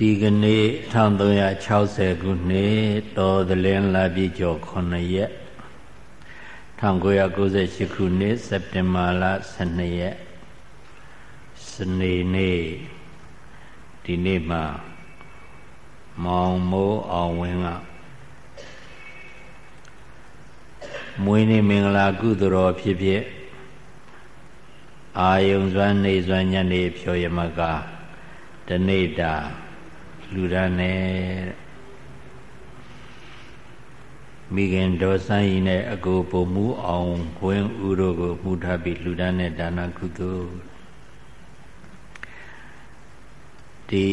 ဒီကနေ့1360ခုနှစ်တော်သလင်းလာပြည့်ကျော်9ရက်1998ခုနှစ်စက်တင်ဘာလ12ရက်စနေနေ့ဒီနေ့မှာမောင်မိုးအောင်ဝင်းကမွေးနေ့မင်္ဂလာကုသိုလ်တော်ဖြစ်ဖြစ်အာယုံစွမ်းနေစွမ်းညနေဖြောရမကတနေ့တာ လူရန်နဲ့မိခင်ဒေါ်ဆိုင်ရင်နဲ့အကိုပုံမှုအောင်ဝင်းဥတို့ကိုမှုထားပြီးလူရန်နဲ့ဒါနကုသိုလ်ဒီ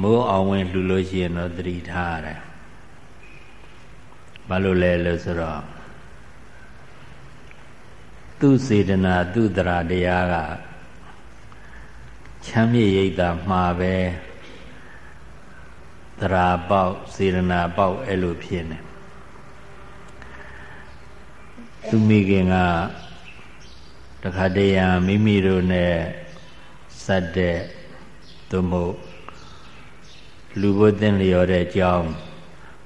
မိုးအောင်ဝင်လှူလို့ရှိရင်တော့သတိထားရတယ်ဘာလို့လဲလို့ဆိုတော့သူစေတနာသူတရာတရားကချမ်းမြေ့ရိပ်သာမှာပဲ သရာပေါက်စေရနာပေါက်အဲ့လိုဖြစ်နေသူမိခင်ကတခါတည်းရမိမိတို့နဲ့စက်တဲ့သို့မဟုတ်လူဘုသင်လျော်တဲ့အကြောင်း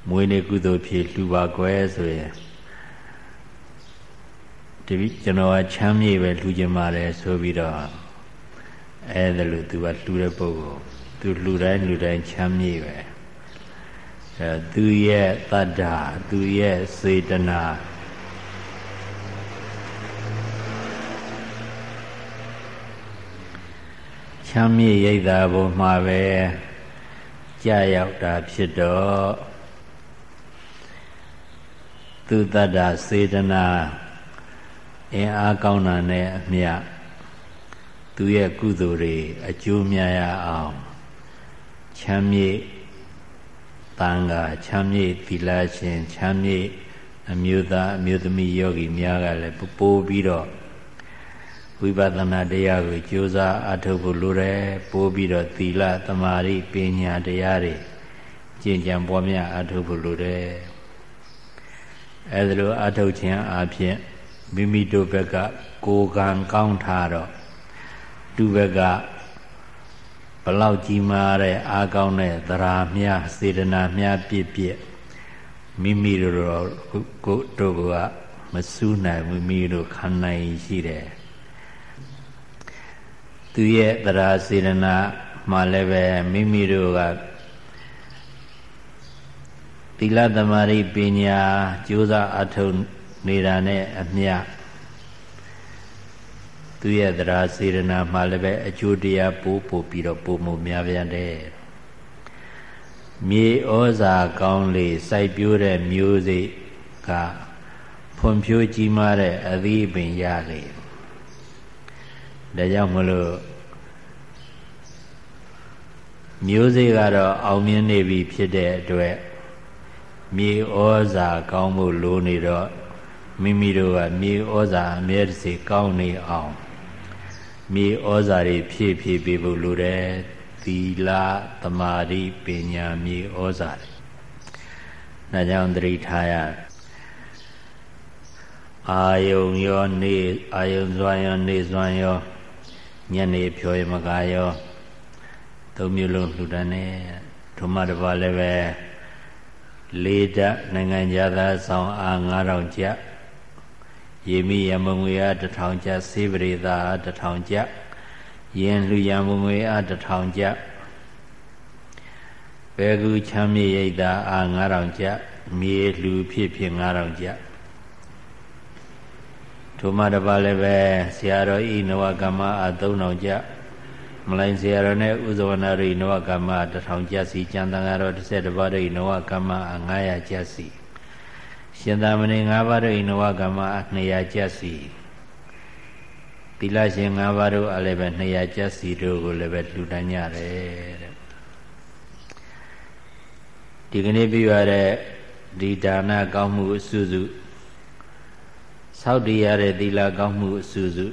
မွေးနေ့ကုသိုလ်ဖြစ်လူပါကွယ်ဆိုရင်တပိကျွန်တော်ကချမ်းမြေပဲလူကျင်ပါတယ်ဆိုပြီးတော့အဲ့ဒါလို့သူကလှူတဲ့ပုဂ္ဂိုလ်သူလှူတိုင်းလှူတိုင်းချမ်းမြေပဲ အဲသူရဲ့တတ္တာသူရဲ့စေတနာချမ်းမြေရိတ်တာဘုံမှာပဲကြာရောက်တာဖြစ်တော့သူတတ္တာစေတနာအင်အားကောင်းတာနဲ့အမျှသူရဲ့ကုသိုလ်တွေအကျိုးများရအောင်ချမ်းမြေ့ တန်ခါချမ်းမြေ့သီလရှင်ချမ်းမြေ့အမျိုးသားအမျိုးသမီးယောဂီများကလည်းပိုးပြီးတော့ဝိပဿနာတရားကိုကြိုးစားအထုတ်ဖို့လိုတယ်ပိုးပြီးတော့သီလသမာဓိပညာတရားတွေကျင့်ကြံပွားများအထုတ်ဖို့လိုတယ်အဲဒါလိုအထုတ်ခြင်းအပြင်မိမိတို့ဘက်ကကိုယ်ကံကောင်းထားတော့သူ့ဘက်ကဘ လောက်ကြီးမားတဲ့အားကောင်းတဲ့သရာမြစေတနာမြပြည့်ပြည့်မိမိတို့ကိုတို့ကမစူးနိုင်မိမိတို့ခံနိုင်ရှိတယ်သူရဲ့သရာစေတနာမှလည်းပဲမိမိတို့ကသီလသမารိပညာကြိုးစားအထောက်နေတာနဲ့အမျှ သူရဲ့သရာစေရနာမှလည်းပဲအကျိုးတရားပိုးပို့ပြီးတော့ပုံမှုများပြန်တယ်မြေဩဇာကောင်းလေစိုက်ပျိုးတဲ့မျိုးစိကဖွံ့ဖြိုးကြီးမားတဲ့အသီးပင်ရလေဒါကြောင့်မလို့မျိုးစေ့ကတော့အောင်မြင်နေပြီဖြစ်တဲ့အတွက်မြေဩဇာကောင်းဖို့လိုနေတော့မိမိတို့ကမြေဩဇာအမြဲတစေကောင်းနေအောင် မြေဩဇာတွေဖြည့်ဖြည့်ပေးဖို့လိုတယ်သီလသမာဓိပညာမြေဩဇာတွေဒါကြောင့်သတိထားရအာယုံရောနေအာယုံစွမ်းရောနေစွမ်းရောညနေဖြောရမကရောသုံးမျိုးလုံးလှူဒန်းနေဓမ္မတစ်ပါးလည်းပဲလေးဓာတ်နိုင်ငံသားဆောင်အား9000ကျပ် ရေမိရမငွေအားတစ်ထောင်ကျဆေးပရိသာအားတစ်ထောင်ကျယင်လူရမငွေအားတစ်ထောင်ကျဘေကူချမ်းမြေရိတ်သာအား9000ကျမြေလူဖြစ်ဖြစ်9000ကျထိုမှတပါလည်းပဲဆရာတော်ဤနဝကမ္မအား3000ကျမလိုင်းဆရာတော်နဲ့ဥဇဝနာရိနဝကမ္မ1000ကျစီကျန်တန်ဃာတော်30ပါးရိနဝကမ္မ900ကျစီ ရှင်သာမဏေ၅ပါးတို့ဤနဝကမ္မ200ကျက်စီသီလရှင်၅ပါးတို့အလည်းပဲ200ကျက်စီတို့ကိုလည်းပဲလှူဒန်းကြတယ်တဲ့ဒီကနေ့ပြရတဲ့ဒီဒါနကောင်းမှုအစုစုသောက်တည်ရတဲ့သီလကောင်းမှုအစုစု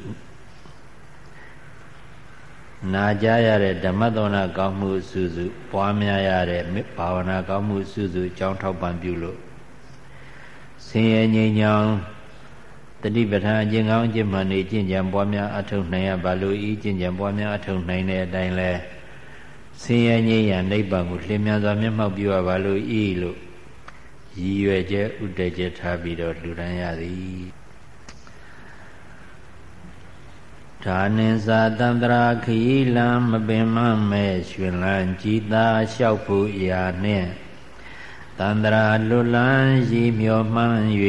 နာကြားရတဲ့ဓမ္မသောနာကောင်းမှုအစုစုပွားများရတဲ့ဘာဝနာကောင်းမှုအစုစုအကြောင်းထောက်ပံ့ပြုလို့ဆ င်းရဲငြိမ်းချမ်းတတိပဋ္ဌာန်အကျင့်ကောင်းအကျင့်မှန်နေကျင့်ကြံပွားများအထောက်နိုင်ရပါလို့ဤကျင့်ကြံပွားများအထောက်နိုင်တဲ့အတိုင်းလဲဆင်းရဲငြိမ်းရနိဗ္ဗာန်ကိုလျင်မြန်စွာမျက်မှောက်ပြုရပါလို့ဤလို့ရည်ရွယ်ချက်ဥတည်ချက်ထားပြီးတော့လှူဒန်းရသည်ဒါနိသာတန္တရာခီလံမပင်မမဲ့ရွှင်လန်းကြည်သာလျှောက်ဖို့ရာနှင့် တန္တရာလွတ်လန်းရည်မျောမှန်း၍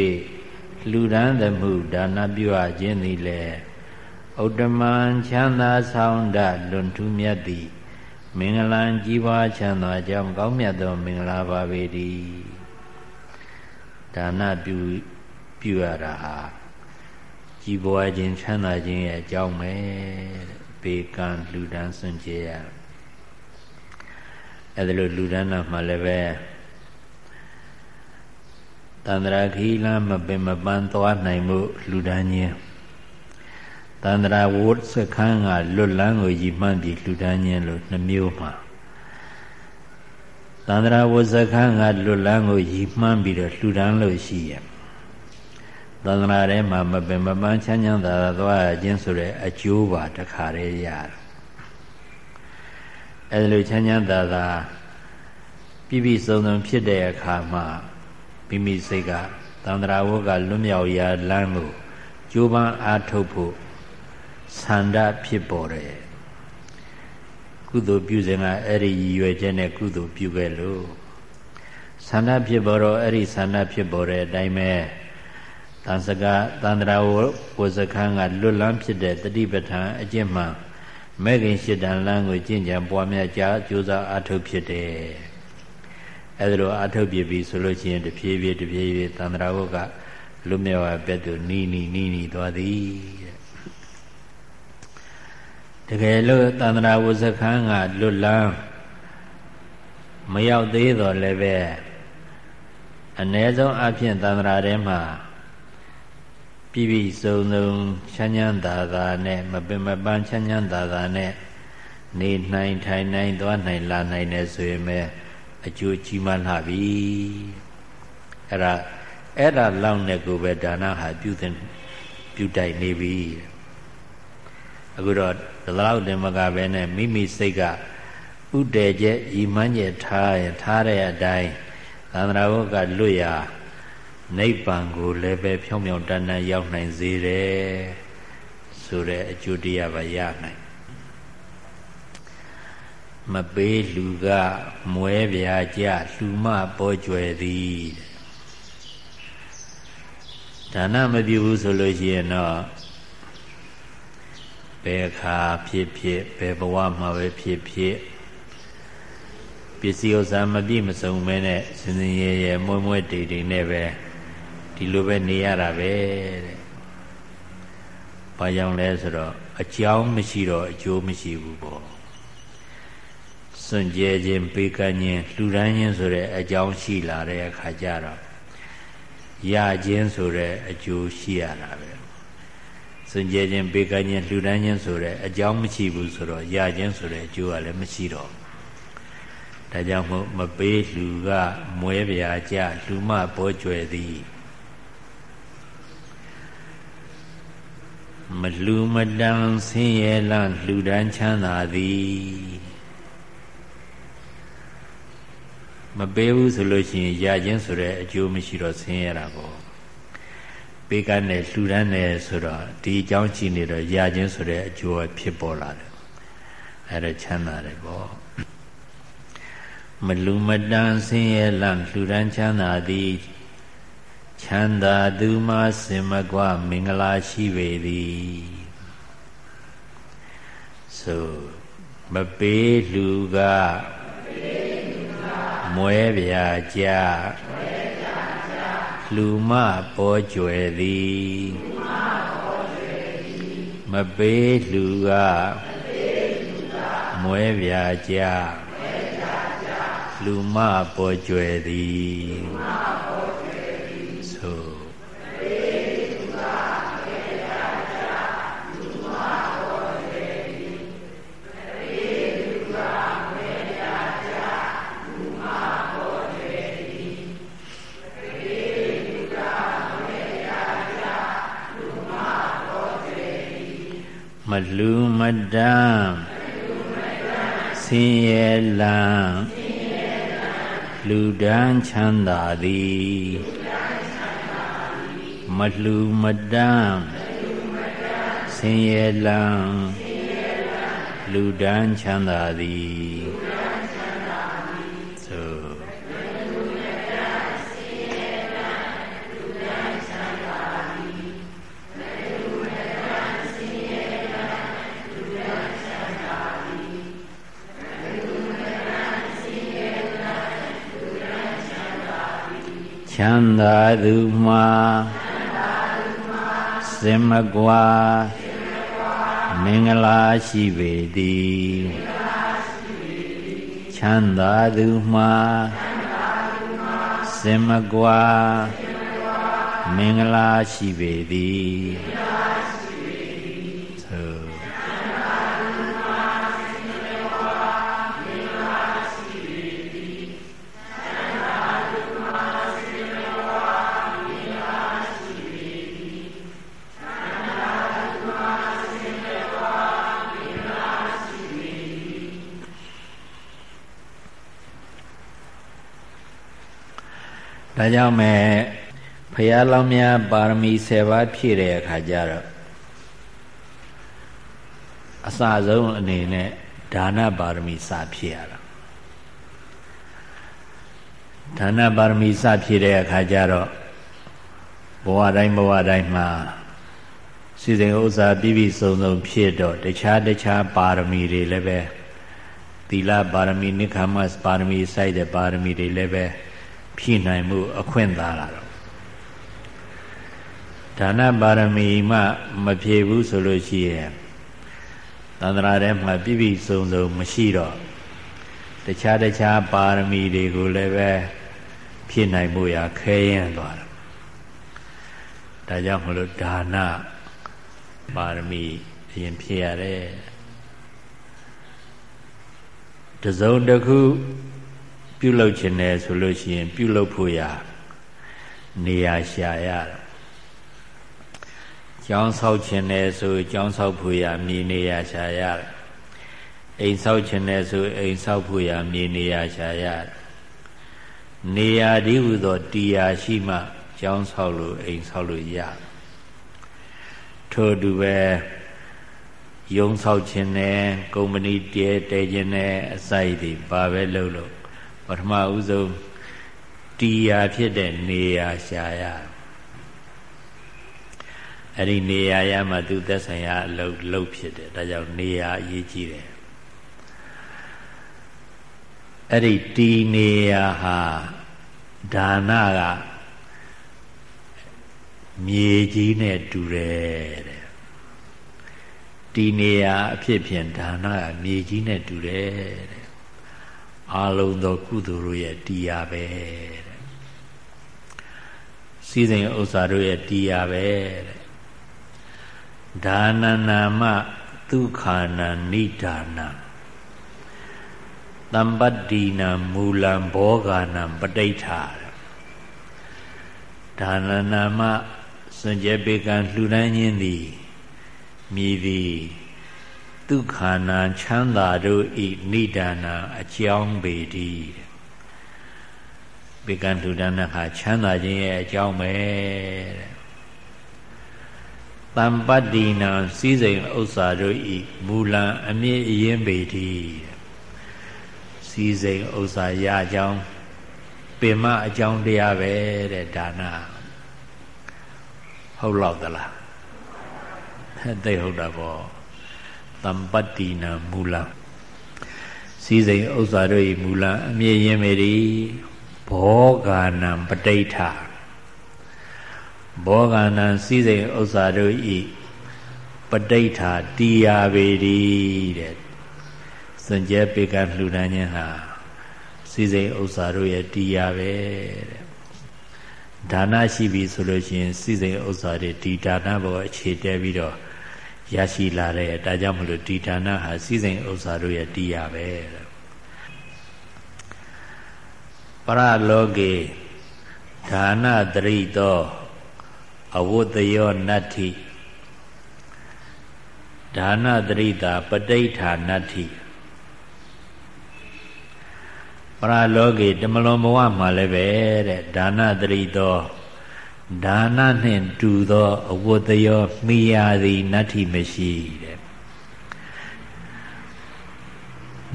လူဒန်းသမှုဒါနပြုအပ်ခြင်းသည်လည်းဥတ္တမံချမ်းသာဆောင်တလွန်ထူးမြတ်သည်မင်္ဂလာကြီးပွားချမ်းသာကြောင်းကောင်းမြတ်သောမင်္ဂလာပါပေတည်းဒါနပြုပြုရတာဟာကြီးပွားခြင်းချမ်းသာခြင်းရဲ့အကြောင်းပဲပေကံလူဒန်းစွန့်ကြရအဲ့ဒါလိုလူဒန်းတာမှလည်းပဲ တန္တရာခီလမပင်မပန်းသွားနိုင်မှုလူဒန်းခြင်းတန္တရာဝတ်စခန်းကလွတ်လန်းကိုရည်မှန်းပြီးလူဒန်းခြင်းလို့နှမျိုးမှာတန္တရာဝတ်စခန်းကလွတ်လန်းကိုရည်မှန်းပြီးတော့လူဒန်းလို့ရှိရဲ့သန္တရာထဲမှာမပင်မပန်းချမ်းချမ်းသာသာသွားခြင်းဆိုတဲ့အကျိုးပါတခါတည်းရတယ်အဲဒါလိုချမ်းချမ်းသာသာပြည့်ပြည့်စုံစုံဖြစ်တဲ့အခါမှာ မိမိစိတ်ကသန္တရာဝတ်ကလွတ်မြောက်ရာလမ်းကိုကြိုးပမ်းအားထုတ်ဖို့ဆန္ဒဖြစ်ပေါ်တယ်ကုသိုလ်ပြုစဉ်ကအဲ့ဒီရည်ရွယ်ချက်နဲ့ကုသိုလ်ပြုခဲ့လို့ဆန္ဒဖြစ်ပေါ်တော့အဲ့ဒီဆန္ဒဖြစ်ပေါ်တဲ့အတိုင်းပဲတန်စကတန္တရာဝဇခန်းကလွတ်လန်းဖြစ်တဲ့တတိပဋ္ဌာန်အကျင့်မှမဲ့ခင်ရှစ်တန်လန်းကိုကျင့်ကြံပွားများကြကြိုးစားအားထုတ်ဖြစ်တယ် အဲဒါလိုအားထုတ်ပြပြီဆိုလို့ရှိရင်တဖြည်းဖြည်းတဖြည်းဖြည်းတန္တရာဝကလွတ်မြောက်ရပြတ်သူနီးနီးနီးနီးသွားသည်တကယ်လို့တန္တရာဝဇခန်းကလွတ်လန်းမရောက်သေးတော့လည်းပဲအ ਨੇ ဆုံးအဖြစ်တန္တရာထဲမှာပြည့်ပြည့်စုံစုံချမ်းချမ်းသာသာနဲ့မပင်မပန်းချမ်းချမ်းသာသာနဲ့နေနိုင်ထိုင်နိုင်သွားနိုင်လာနိုင်တယ်ဆိုရင်ပဲ အကျိုးကြီးမားလာပြီအဲ့ဒါအဲ့ဒါလောက်နဲ့ကိုပဲဒါနဟာပြုတဲ့ပြုတိုက်နေပြီအခုတော့ဒီလောက်တင်မကပဲနဲ့မိမိစိတ်ကဥတည်ချက်ဤမှန်းချက်ထားရင်ထားတဲ့အတိုင်းသန္တရာဝကလွတ်ရာနိဗ္ဗာန်ကိုလည်းပဲဖြောင်းဖြောင်းတန်တန်ရောက်နိုင်စေတယ်ဆိုတဲ့အကျိုးတရားပါရနိုင် မပေးလူကမွဲပြာကြလူမပေါ်ကျွယ်သည်ဒါနမပြုဘူးဆိုလို့ရှိရင်တော့ဘယ်အခါဖြစ်ဖြစ်ဘယ်ဘဝမှာပဲဖြစ်ဖြစ်ပစ္စည်းဥစ္စာမပြည့်မစုံမဲနဲ့စင်စင်ရဲရဲမွဲ့မွဲ့တေတေနဲ့ပဲဒီလိုပဲနေရတာပဲတဲ့။ဘာကြောင့်လဲဆိုတော့အကြောင်းမရှိတော့အကျိုးမရှိဘူးပေါ့။ စွန့်ကြဲခြင်းပေးကမ်းခြင်းလှူဒန်းခြင်းဆိုတဲ့အကြောင်းရှိလာတဲ့အခါကျတော့ရခြင်းဆိုတဲ့အကျိုးရှိရတာပဲ။စွန့်ကြဲခြင်းပေးကမ်းခြင်းလှူဒန်းခြင်းဆိုတဲ့အကြောင်းမရှိဘူးဆိုတော့ရခြင်းဆိုတဲ့အကျိုးကလည်းမရှိတော့ဒါကြောင့်မို့မပေးလူကမွဲပြာကြလူမဘောကျွယ်သည်မလူမတန်ဆင်းရဲလလှူဒန်းချမ်းသာသည် မပေးဘူးဆိုလို့ရှိရင်ရခြင်းဆိုတဲ့အကျိုးမရှိတော့ဆင်းရဲတာပေါ့ပေးကနဲ့လှူဒန်းတယ်ဆိုတော့ဒီအကြောင်းရှိနေတော့ရခြင်းဆိုတဲ့အကျိုးဖြစ်ပေါ်လာတယ်အဲ့ဒါချမ်းသာတယ်ပေါ့မလူမတန်ဆင်းရဲလလှူဒန်းချမ်းသာသည်ချမ်းသာသူမှစင်မကွမင်္ဂလာရှိပေသည်ဆိုမပေးလူက မွဲပြာကြလူမပေါ်ကျွယ်သည်မပေးလူကမွဲပြာကြလူမပေါ်ကျွယ်သည် လူမတံဆဆင်းရဲလန်းလူဒန်းချမ်းသာသည်မလှမတန်းဆင်းရဲလန်းလူဒန်းချမ်းသာသည် ချမ်းသာသူမှာစင်မကွာမင်္ဂလာရှိပေသည်ချမ်းသာသူမှာစင်မကွာမင်္ဂလာရှိပေသည် ကြောင့်မဲ့ဖရာလောင်းများပါရမီ10ပါးဖြည့်တဲ့အခါကျတော့အစဆုံးအနေနဲ့ဒါနပါရမီစဖြည့်ရတာဒါနပါရမီစဖြည့်တဲ့အခါကျတော့ဘဝတိုင်းဘဝတိုင်းမှာစီစဉ်ဥစ္စာပြည့်ပြည့်စုံစုံဖြည့်တော့တခြားတခြားပါရမီတွေလည်းပဲသီလပါရမီနိခမတ်ပါရမီစိုက်တဲ့ပါရမီတွေလည်းပဲ ဖြည့်နိုင်မှု အခွင့်သာလာတော့ဒါနပါရမီမှမဖြည့်ဘူးဆိုလို့ရှိရင်သန္တရာထဲမှာပြည့်ပြည့်စုံစုံမရှိတော့တခြားတခြားပါရမီတွေကိုလည်းပဲဖြည့်နိုင်မှုရခဲရင်သွားတယ်ဒါကြောင့်မလို့ဒါနပါရမီအရင်ဖြည့်ရတယ်တစုံတစ်ခု ပြုလုပ်ခြင်းနဲ့ဆိုလို့ရှိရင် ပြုလုပ်ဖို့ရာနေရာရှာရတယ်ကျောင်းဆောက်ခြင်းနဲ့ဆိုကျောင်းဆောက်ဖို့ရာမြေနေရာရှာရတယ်အိမ်ဆောက်ခြင်းနဲ့ဆိုအိမ်ဆောက်ဖို့ရာမြေနေရာရှာရတယ်နေရာဒီဟုသောတရားရှိမှကျောင်းဆောက်လို့အိမ်ဆောက်လို့ရထို့တူပဲယုံဆောက်ခြင်းနဲ့ကုမ္ပဏီတည်တည်ခြင်းနဲ့အစိုက်တွေပါပဲလုပ်လို့ ပထမဦးဆုံးတီယာဖြစ်တဲ့နေရာရှာရအဲ့ဒီနေရာရမှသူသက်ဆိုင်ရာအလုပ်လုပ်ဖြစ်တယ်ဒါကြောင့်နေရာအရေးကြီးတယ်အဲ့ဒီတီနေရာဟာဒါနကမြေကြီးနဲ့တူတယ်တဲ့တီနေရာအဖြစ်ဖြင့်ဒါနကမြေကြီးနဲ့တူတယ်တဲ့ အာလုံးသောကုသိုလ်တို့ရဲ့တရားပဲတဲ့စီစဉ်ဥစ္စာတို့ရဲ့တရားပဲတဲ့ဒါနနာမဒုက္ခနာနိဒါနတမ္ပတ္တိနာမူလံဘောဂာနံပဋိဋ္ဌာဒါနနာမစွန့်ကြဲပေကံလှူဒန်းခြင်းသည်မြည်သည် ဒုက္ခနာချမ်းသာတို့ဤနိဒာနာအကြောင်းပေတည်းဘေကံထူဒနာဟာချမ်းသာခြင်းရဲ့အကြောင်းပဲတဲ့တမ္ပတ္တိနာစည်းစိမ်ဥစ္စာတို့ဤမူလံအမြင့်အရင်ပေတည်းစည်းစိမ်ဥစ္စာရအကြောင်းပင်မအကြောင်းတရားပဲတဲ့ဒါနဟုတ်လောက်သလားသိဟုတ်တာပေါ့ တမ္ပတ္တိနာမူလစည်းစိမ်ဥစ္စာတို့၏မူလအမြင့်ရင်မေရီဘောဂာနံပဋိဋ္ဌဘောဂာနံစည်းစိမ်ဥစ္စာတို့၏ပဋိဋ္ဌတီယာပေရီတဲ့စံကျဲပေကံလှူဒန်းခြင်းဟာစည်းစိမ်ဥစ္စာတို့ရဲ့တီယာပဲတဲ့ဒါနရှိပြီဆိုလို့ရှိရင်စည်းစိမ်ဥစ္စာတွေဒီဒါနဘောအခြေတည်ပြီးတော့ ရရှိလာတဲ့ဒါကြောင့်မလို့ဒီဌာနဟာစည်းစိမ်ဥစ္စာတို့ရဲ့တရားပဲပရလောကေဒါနတရိတောအဝတ္တယောနတ္ထိဒါနတရိတာပဋိဋ္ဌာနတ္ထိပရာလောကေတမလွန်ဘဝမှာလည်းပဲတဲ့ဒါနတရိသော ဒါနနှင့်တူသောအဝတ်တရောမိယာသည်နတ္ထိမရှိတဲ့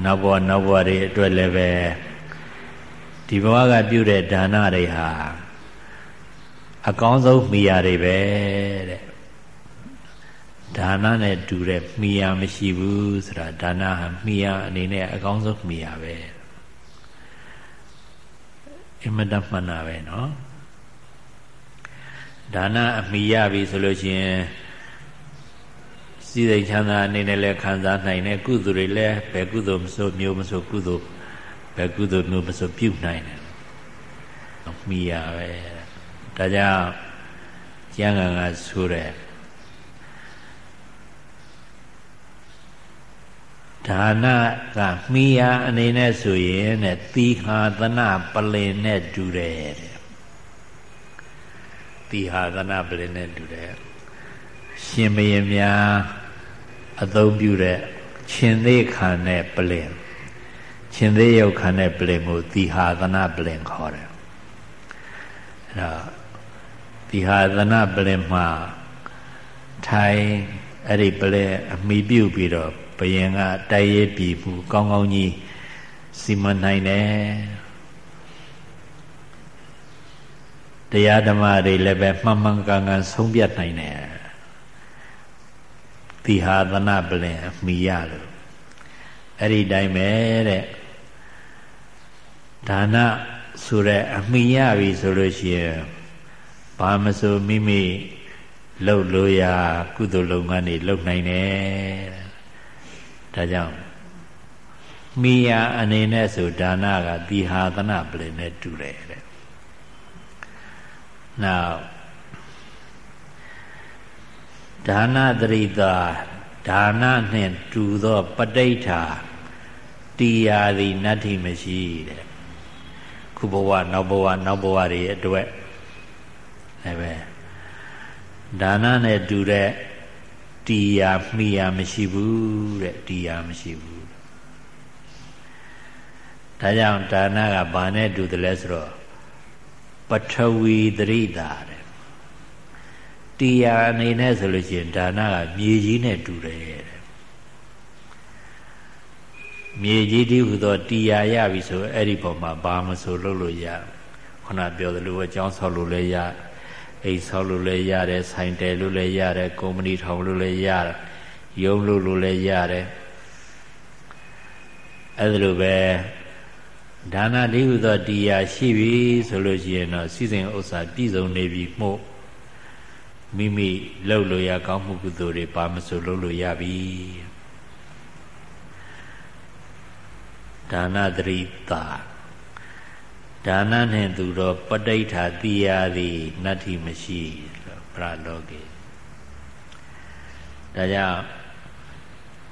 နောက်ဘဝနောက်ဘဝတွေအတွက်လည်းပဲဒီဘဝကပြုတဲ့ဒါနတွေဟာအကောင်းဆုံးမိယာတွေပဲတဲ့ဒါနနဲ့တူတဲ့မိယာမရှိဘူးဆိုတာဒါနဟာမိယာအနေနဲ့အကောင်းဆုံးမိယာပဲအင်မတန်မှန်တာပဲเนาะ ဒါနအမိရပြီဆိုလို့ရှိရင်စည်းစိမ်ချမ်းသာအနေနဲ့လည်းခံစားနိုင်တယ်ကုသိုလ်တွေလည်းဘယ်ကုသိုလ်မဆိုမျိုးမဆိုကုသိုလ်ဘယ်ကုသိုလ်မျိုးမဆိုပြုနိုင်တယ်မိရပဲဒါကြောင့်ကျမ်းဂန်ကဆိုတဲ့ဒါနကမိယာအနေနဲ့ဆိုရင်တဲ့သီဟာသနပလင်နဲ့တူတယ်တဲ့ သီဟာသနပလင်နဲ့တူတယ်ရှင်မင်းများအသုံးပြုတဲ့ရှင်သေးခံတဲ့ပလင်ရှင်သေးရုပ်ခံတဲ့ပလင်ကိုသီဟာသနပလင်ခေါ်တယ်အဲ့တော့သီဟာသနပလင်မှာထိုင်အဲ့ဒီပလင်အမိပြုတ်ပြီးတော့ဘယင်ကတိုက်ရဲပြည်မှုကောင်းကောင်းကြီးစီမံနိုင်တယ် တရားဓမ္မတွေလည်းပဲမှန်မှန်ကန်ကန်ဆုံးဖြတ်နိုင်တယ်သီဟာသနာပလင်အမိရလို့အဲ့ဒီတိုင်းပဲတဲ့ဒါနဆိုတဲ့အမိရပြီဆိုလို့ရှိရင်ဘာမဆိုမိမိလှုပ်လို့ရကုသိုလ်လုပ်ငန်းတွေလုပ်နိုင်တယ်ဒါကြောင့်မိယာအနေနဲ့ဆိုဒါနကတိဟာသနပလင်နဲ့တူတယ်တဲ့ နောက်ဒါနတရိတာဒါနနှင့်တူသောပဋိဋ္ဌာတီယာသည်နတ္ထိမရှိတဲ့ခုဘဝနောက်ဘဝနောက်ဘဝတွေအတွက်လည်းပဲဒါနနဲ့တူတဲ့တီယာမိယာမရှိဘူးတဲ့တီယာမရှိဘူးဒါကြောင့်ဒါနကဘာနဲ့တူတယ်လဲဆိုတော့ ပထဝီသရိတာတဲ့တီယာအနေနဲ့ဆိုလို့ရှိရင်ဒါနကမြေကြီးနဲ့တူတယ်တဲ့မြေကြီးတည်းဟူသောတီယာရပြီဆိုအဲ့ဒီပုံမှာဘာမဆိုလုပ်လို့ရခုနပြောသလိုအကြောင်းဆောက်လို့လည်းရအိမ်ဆောက်လို့လည်းရတယ်ဆိုင်တယ်လို့လည်းရတယ်ကုမ္ပဏီထောင်လို့လည်းရတယ်ရုံးလို့လို့လည်းရတယ်အဲ့ဒါလိုပဲ ဒါနတိဟုသောတရားရှိပြီဆိုလို့ရှိရင်တော့စီစဉ်ဥစ္စာပြည့်စုံနေပြီမို့မိမိလှုပ်လို့ရကောင်းမှုကုသိုလ်တွေပါမဆိုလှုပ်လို့ရပြီဒါနတရိတာဒါနနှင့်သူတော်ပဋိဋ္ဌာတိယသည်နတ္ထိမရှိပရလောကေဒါကြောင့်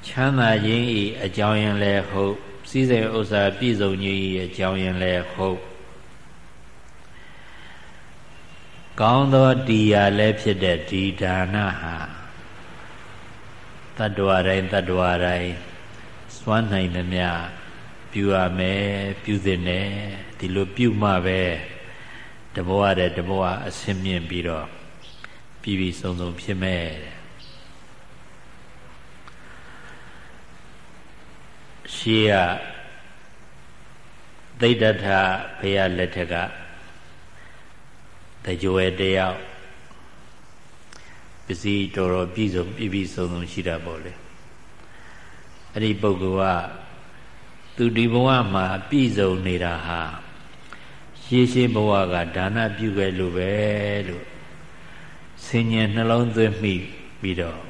ချမ်းသာခြင်းဤအကြောင်းရင်လည်းဟုတ် စည်းစိမ်ဥစ္စာပြည့်စုံခြင်းဤအကြောင်းရင်လည်းဟုတ်ကောင်းသောတရားလည်းဖြစ်တဲ့ဒီဒါနဟာတတ္တဝါတိုင်းတတ္တဝါတိုင်းစွမ်းနိုင်သမျှပြုရမယ်ပြုသင့်တယ်ဒီလိုပြုမှပဲတဘဝတဲ့တဘဝအစင်းမြင့်ပြီးတော့ပြည်ပြည်စုံစုံဖြစ်မဲ့ ရှေးကသိဒ္ဓထဘုရားလက်ထက်ကတကြွယ်တယောက်ပစ္စည်းတော်တော်ပြည့်စုံပြည့်ပြည့်စုံစုံရှိတာပေါ့လေအဲ့ဒီပုဂ္ဂိုလ်ကသူဒီဘဝမှာပြည့်စုံနေတာဟာရှေးရှေးဘဝကဒါနပြုခဲ့လို့ပဲလို့ဆင်ញံနှလုံးသွင်းမိပြီးတော့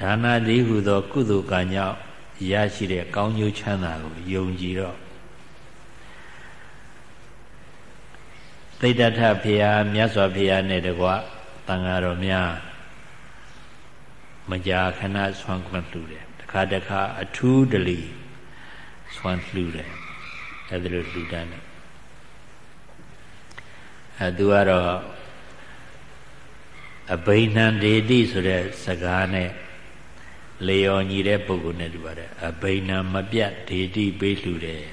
ဒါနလေးဟုသော ကုသိုလ်ကံကြောင့် ရရှိတဲ့ကောင်းကျိုးချမ်းသာကိုယုံကြည်တော့သိတ္တထဖေယမြတ်စွာဘုရားနဲ့တကွတန်ဃာတော်များမကြာခဏဆွမ်းခွင့်လှူတယ်တခါတခါအထူးတလီဆွမ်းလှူတယ်အဲဒါလိုလှူတန်းတယ်အဲသူကတော့အဘိနံဒေတိဆိုတဲ့စကားနဲ့ လေယောညီတဲ့ပုဂ္ဂိုလ်နဲ့တူပါတယ်အဘိနံမပြတ်ဒေတိပေးလှူတယ်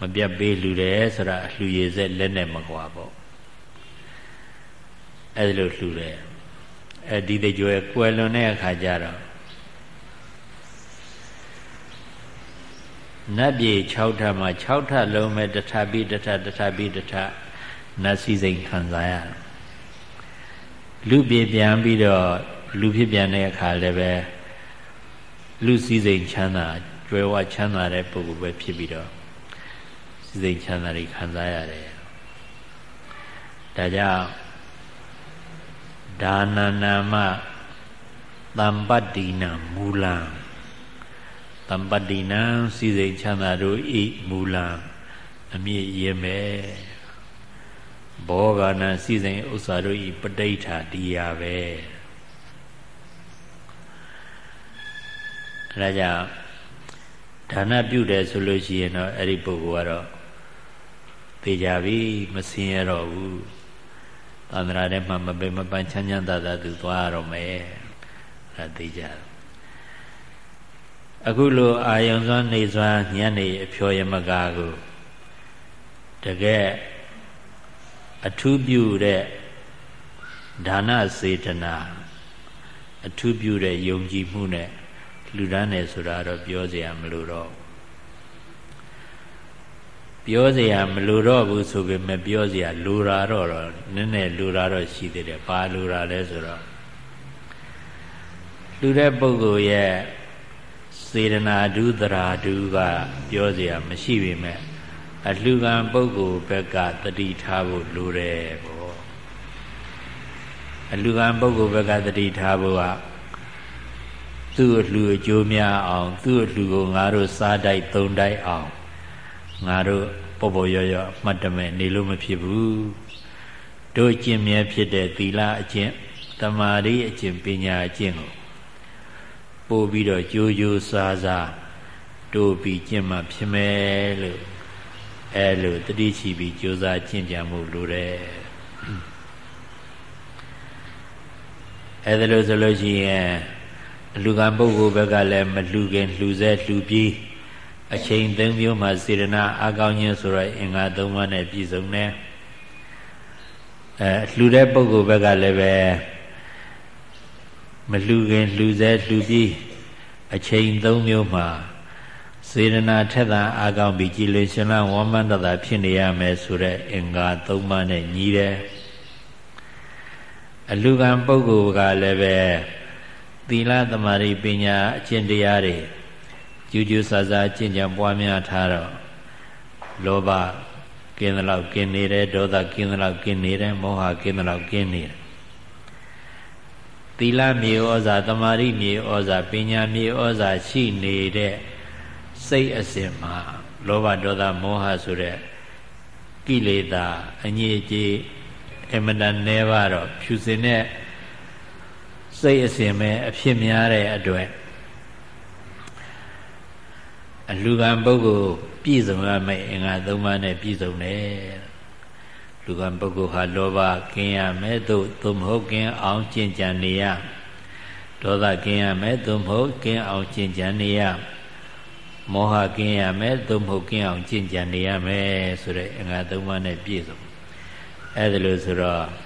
မပြတ်ပေးလှူတယ်ဆိုတာလှူရည်ဆက်လက်နဲ့မကွာပေါ့အဲ့ဒါလို့လှူတယ်အဲဒီတကြွယ်ကွယ်လွန်တဲ့အခါကျတော့နတ်ပြည်6ထပ်မှာ6ထပ်လုံးမဲ့တထပြီးတထတထပြီးတထနတ်စည်းစိမ်ခံစားရလူပြေပြန်ပြီးတော့ လူဖြစ်ပြန်တဲ့အခါလည်းပဲလူစည်းစိမ်ချမ်းသာကျွဲဝချမ်းသာတဲ့ပုဂ္ဂိုလ်ပဲဖြစ်ပြီးတော့စည်းစိမ်ချမ်းသာတွေခံစားရတယ်ဒါကြောင့်ဒါနနာမတမ္ပတ္တိနမူလံတမ္ပတ္တိနံစီစိတ်ချမ်းသာတို့ဤမူလံအမြင့်ရင်ပဲဘောဂာနစီစိန်ဥစ္စာတို့ဤပဋိဋ္ဌာတရားပဲ အဲဒါကြောင့်ဒါနပြုတယ်ဆိုလို့ရှိရင်တော့အဲ့ဒီပုဂ္ဂိုလ်ကတော့သိကြပြီမစင်ရတော့ဘူးသန္တရာထဲမှာမပေမပန်းချမ်းချမ်းသာသာသူသွားရတော့မယ်အဲသိကြတယ်အခုလိုအာယုံစွမ်းနေစွမ်းညနေအဖြောယမကာကိုတကယ်အထူးပြုတဲ့ဒါနစေတနာအထူးပြုတဲ့ယုံကြည်မှုနဲ့ လူဒန်းတယ်ဆိုတာတော့ပြောเสียမလို့တော့ပြောเสียမလို့တော့ဘူးဆိုပေမဲ့ပြောเสียလူရာတော့တော့နည်းနည်းလူရာတော့ရှိသေးတယ်ဘာလူရာလဲဆိုတော့လူတဲ့ပုဂ္ဂိုလ်ရဲ့စေတနာဒုသရာဒုကပြောเสียမရှိပေမဲ့အလှကံပုဂ္ဂိုလ်ဘက်ကတတိထားဖို့လိုတယ်ပေါ့အလှကံပုဂ္ဂိုလ်ဘက်ကတတိထားဖို့က သူ့အလှအကျိုးများအောင် သူ့အလှကိုငါတို့စားတိုက်သုံးတိုက်အောင်ငါတို့ပေါ်ပေါ်ရော့ရော့မှတ်တမဲ့နေလို့မဖြစ်ဘူးတို့ကျင့်မြဲဖြစ်တဲ့သီလအကျင့်တမာရီအကျင့်ပညာအကျင့်ကိုပို့ပြီးတော့ကြိုးကြိုးစားစားတိုးပြီးကျင့်မှဖြစ်မယ်လို့အဲလိုတတိချီပြီးကြိုးစားကျင့်ကြံမှုလိုတယ်အဲဒါလို့ဆိုလို့ရှိရင် လူကံပုဂ္ဂိုလ်ဘက်ကလည်းမလူခင်လှူစေလှူပြီးအချိန်သုံးမျိုးမှာစေရနာအကောင်းခြင်းဆိုတော့အင်္ဂါ၃ပါးနဲ့ပြည့်စုံတယ်အဲလှူတဲ့ပုဂ္ဂိုလ်ဘက်ကလည်းပဲမလှူခင်လှူစေလှူပြီးအချိန်၃မျိုးမှာစေရနာထက်သာအာကောင်းပြီးကြည်လင်ရှင်လဝမ်းမန္တတာဖြစ်နေရမယ်ဆိုတဲ့အင်္ဂါ၃ပါးနဲ့ညီးတယ်အလူကံပုဂ္ဂိုလ်ကလည်းပဲ သီလသမာဓိပညာအကျင့်တရားတွေကျူးကျူးဆာဆာကျင့်ကြံပွားများထားတော့လောဘကင်းသလောက်ကင်းနေတယ်ဒေါသကင်းသလောက်ကင်းနေတယ်မောဟကင်းသလောက်ကင်းနေတယ်သီလမြေဩဇာတမာရိမြေဩဇာပညာမြေဩဇာရှိနေတဲ့စိတ်အစဉ်မှာလောဘဒေါသမောဟဆိုတဲ့ကိလေသာအငြိအကျေးအမတန်နဲပါတော့ဖြူစင်တဲ့ စိတ်အစဉ်ပဲအဖြစ်များတဲ့အတွက်အလူကံပုဂ္ဂိုလ်ပြည့်စုံရမယ့်အင်္ဂါ၃ပါးနဲ့ပြည့်စုံတယ်လူကံပုဂ္ဂိုလ်ဟာလောဘကင်းရမယ်သို့သို့မဟုတ်ကင်းအောင်ကျင့်ကြံနေရဒေါသကင်းရမယ်သို့မဟုတ်ကင်းအောင်ကျင့်ကြံနေရမောဟကင်းရမယ်သို့မဟုတ်ကင်းအောင်ကျင့်ကြံနေရမယ်ဆိုတဲ့အင်္ဂါ၃ပါးနဲ့ပြည့်စုံအဲ့ဒါလို့ဆိုတော့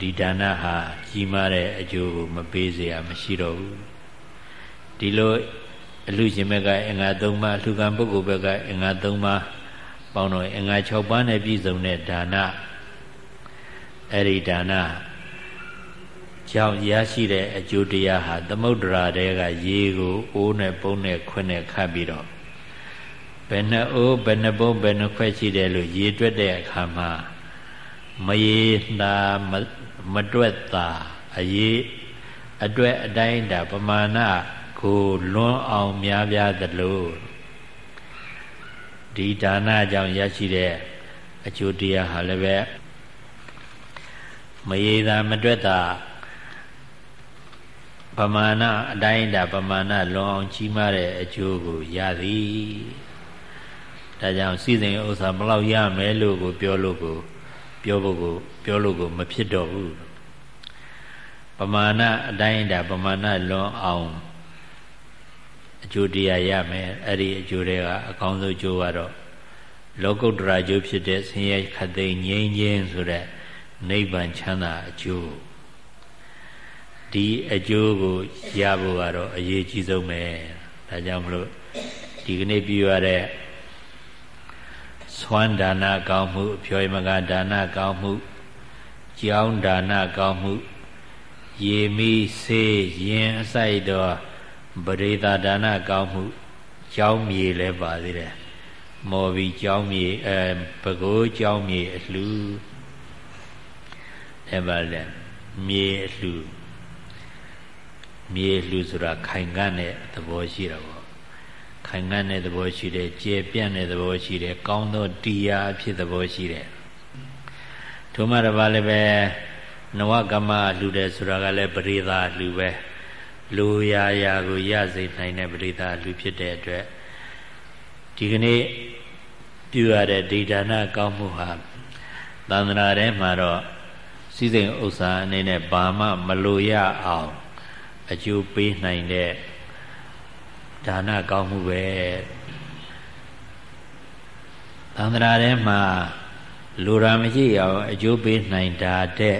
ဒီဒါနဟာကြီးမားတဲ့အကျိုးကိုမပေးเสียမရှိတော့ဘူးဒီလိုအလူရှင်ဘက်ကအင်္ဂါ၃ပါးအလူကံပုဂ္ဂိုလ်ဘက်ကအင်္ဂါ၃ပါးပေါင်းတော့အင်္ဂါ၆ပါးနဲ့ပြည့်စုံတဲ့ဒါနအဲ့ဒီဒါနကြောင့်ရရှိတဲ့အကျိုးတရားဟာသမုဒ္ဒရာတဲကရေကိုအိုးနဲ့ပုံးနဲ့ခွနဲ့ခတ်ပြီးတော့ဘယ်နှအိုးဘယ်နှပုံးဘယ်နှခွက်ရှိတယ်လို့ရေတွက်တဲ့အခါမှာမရေသာ မတွက်သာအရေးအတွက်အတိုင်းတာပမာဏကိုလွန်အောင်များပြားသလိုဒီဒါနကြောင့်ရရှိတဲ့အကျိုးတရားဟာလည်းပဲမရေသာမတွက်တာပမာဏအတိုင်းတာပမာဏလွန်အောင်ကြီးမားတဲ့အကျိုးကိုရသည်ဒါကြောင့်စီစဉ်ဥစ္စာဘလောက်ရမယ်လို့ကိုပြောလို့ကို ပြောဖို့ကိုပြောလို့ကိုမဖြစ်တော့ဘူးပမာဏအတိုင်းတာပမာဏလွန်အောင်အကျိုးတရားရမယ်အဲ့ဒီအကျိုးတွေကအကောင်းဆုံးကျိုးကတော့လောကုတ္တရာကျိုးဖြစ်တဲ့ဆင်းရဲခတ်သိမ်းငြိမ်းခြင်းဆိုတဲ့နိဗ္ဗာန်ချမ်းသာအကျိုးဒီအကျိုးကိုရဖို့ကတော့အရေးကြီးဆုံးပဲဒါကြောင့်မလို့ဒီကနေ့ပြုရတဲ့ သွမ်းဒါနကောင်းမှုအဖြောမကဒါနကောင်းမှုကြောင်းဒါနကောင်းမှုရေမီဆေးရင်အစိုက်တော်ပရိသဒါနကောင်းမှုကြောင်းမြေလည်းပါသေးတယ်မော်ပြီးကြောင်းမြေအဲပကိုးကြောင်းမြေအလှအဲပါလေမြေအလှမြေလှဆိုတာခိုင်ကန့်တဲ့သဘောရှိတာပေါ့ ခိုင်ကန့်တဲ့သဘောရှိတယ်ကျေပြန့်တဲ့သဘောရှိတယ်ကောင်းသောတရားအဖြစ်သဘောရှိတယ်ထို့မှတပါလည်းပဲနဝကမလှတယ်ဆိုတာကလည်းပရိသာလှပဲလူရာရာကိုရစေနိုင်တဲ့ပရိသာလှဖြစ်တဲ့အတွက်ဒီကနေ့ပြုရတဲ့ဒိဋ္ဌာနကောင်းမှုဟာသန္တရာထဲမှာတော့စည်းစိမ်ဥစ္စာအနေနဲ့ဘာမှမလိုရအောင်အကျိုးပေးနိုင်တဲ့ ဒါနကောင်းမှုပဲသန္တရာထဲမှာလိုရာမရှိအောင်အကျိုးပေးနိုင်တာတဲ့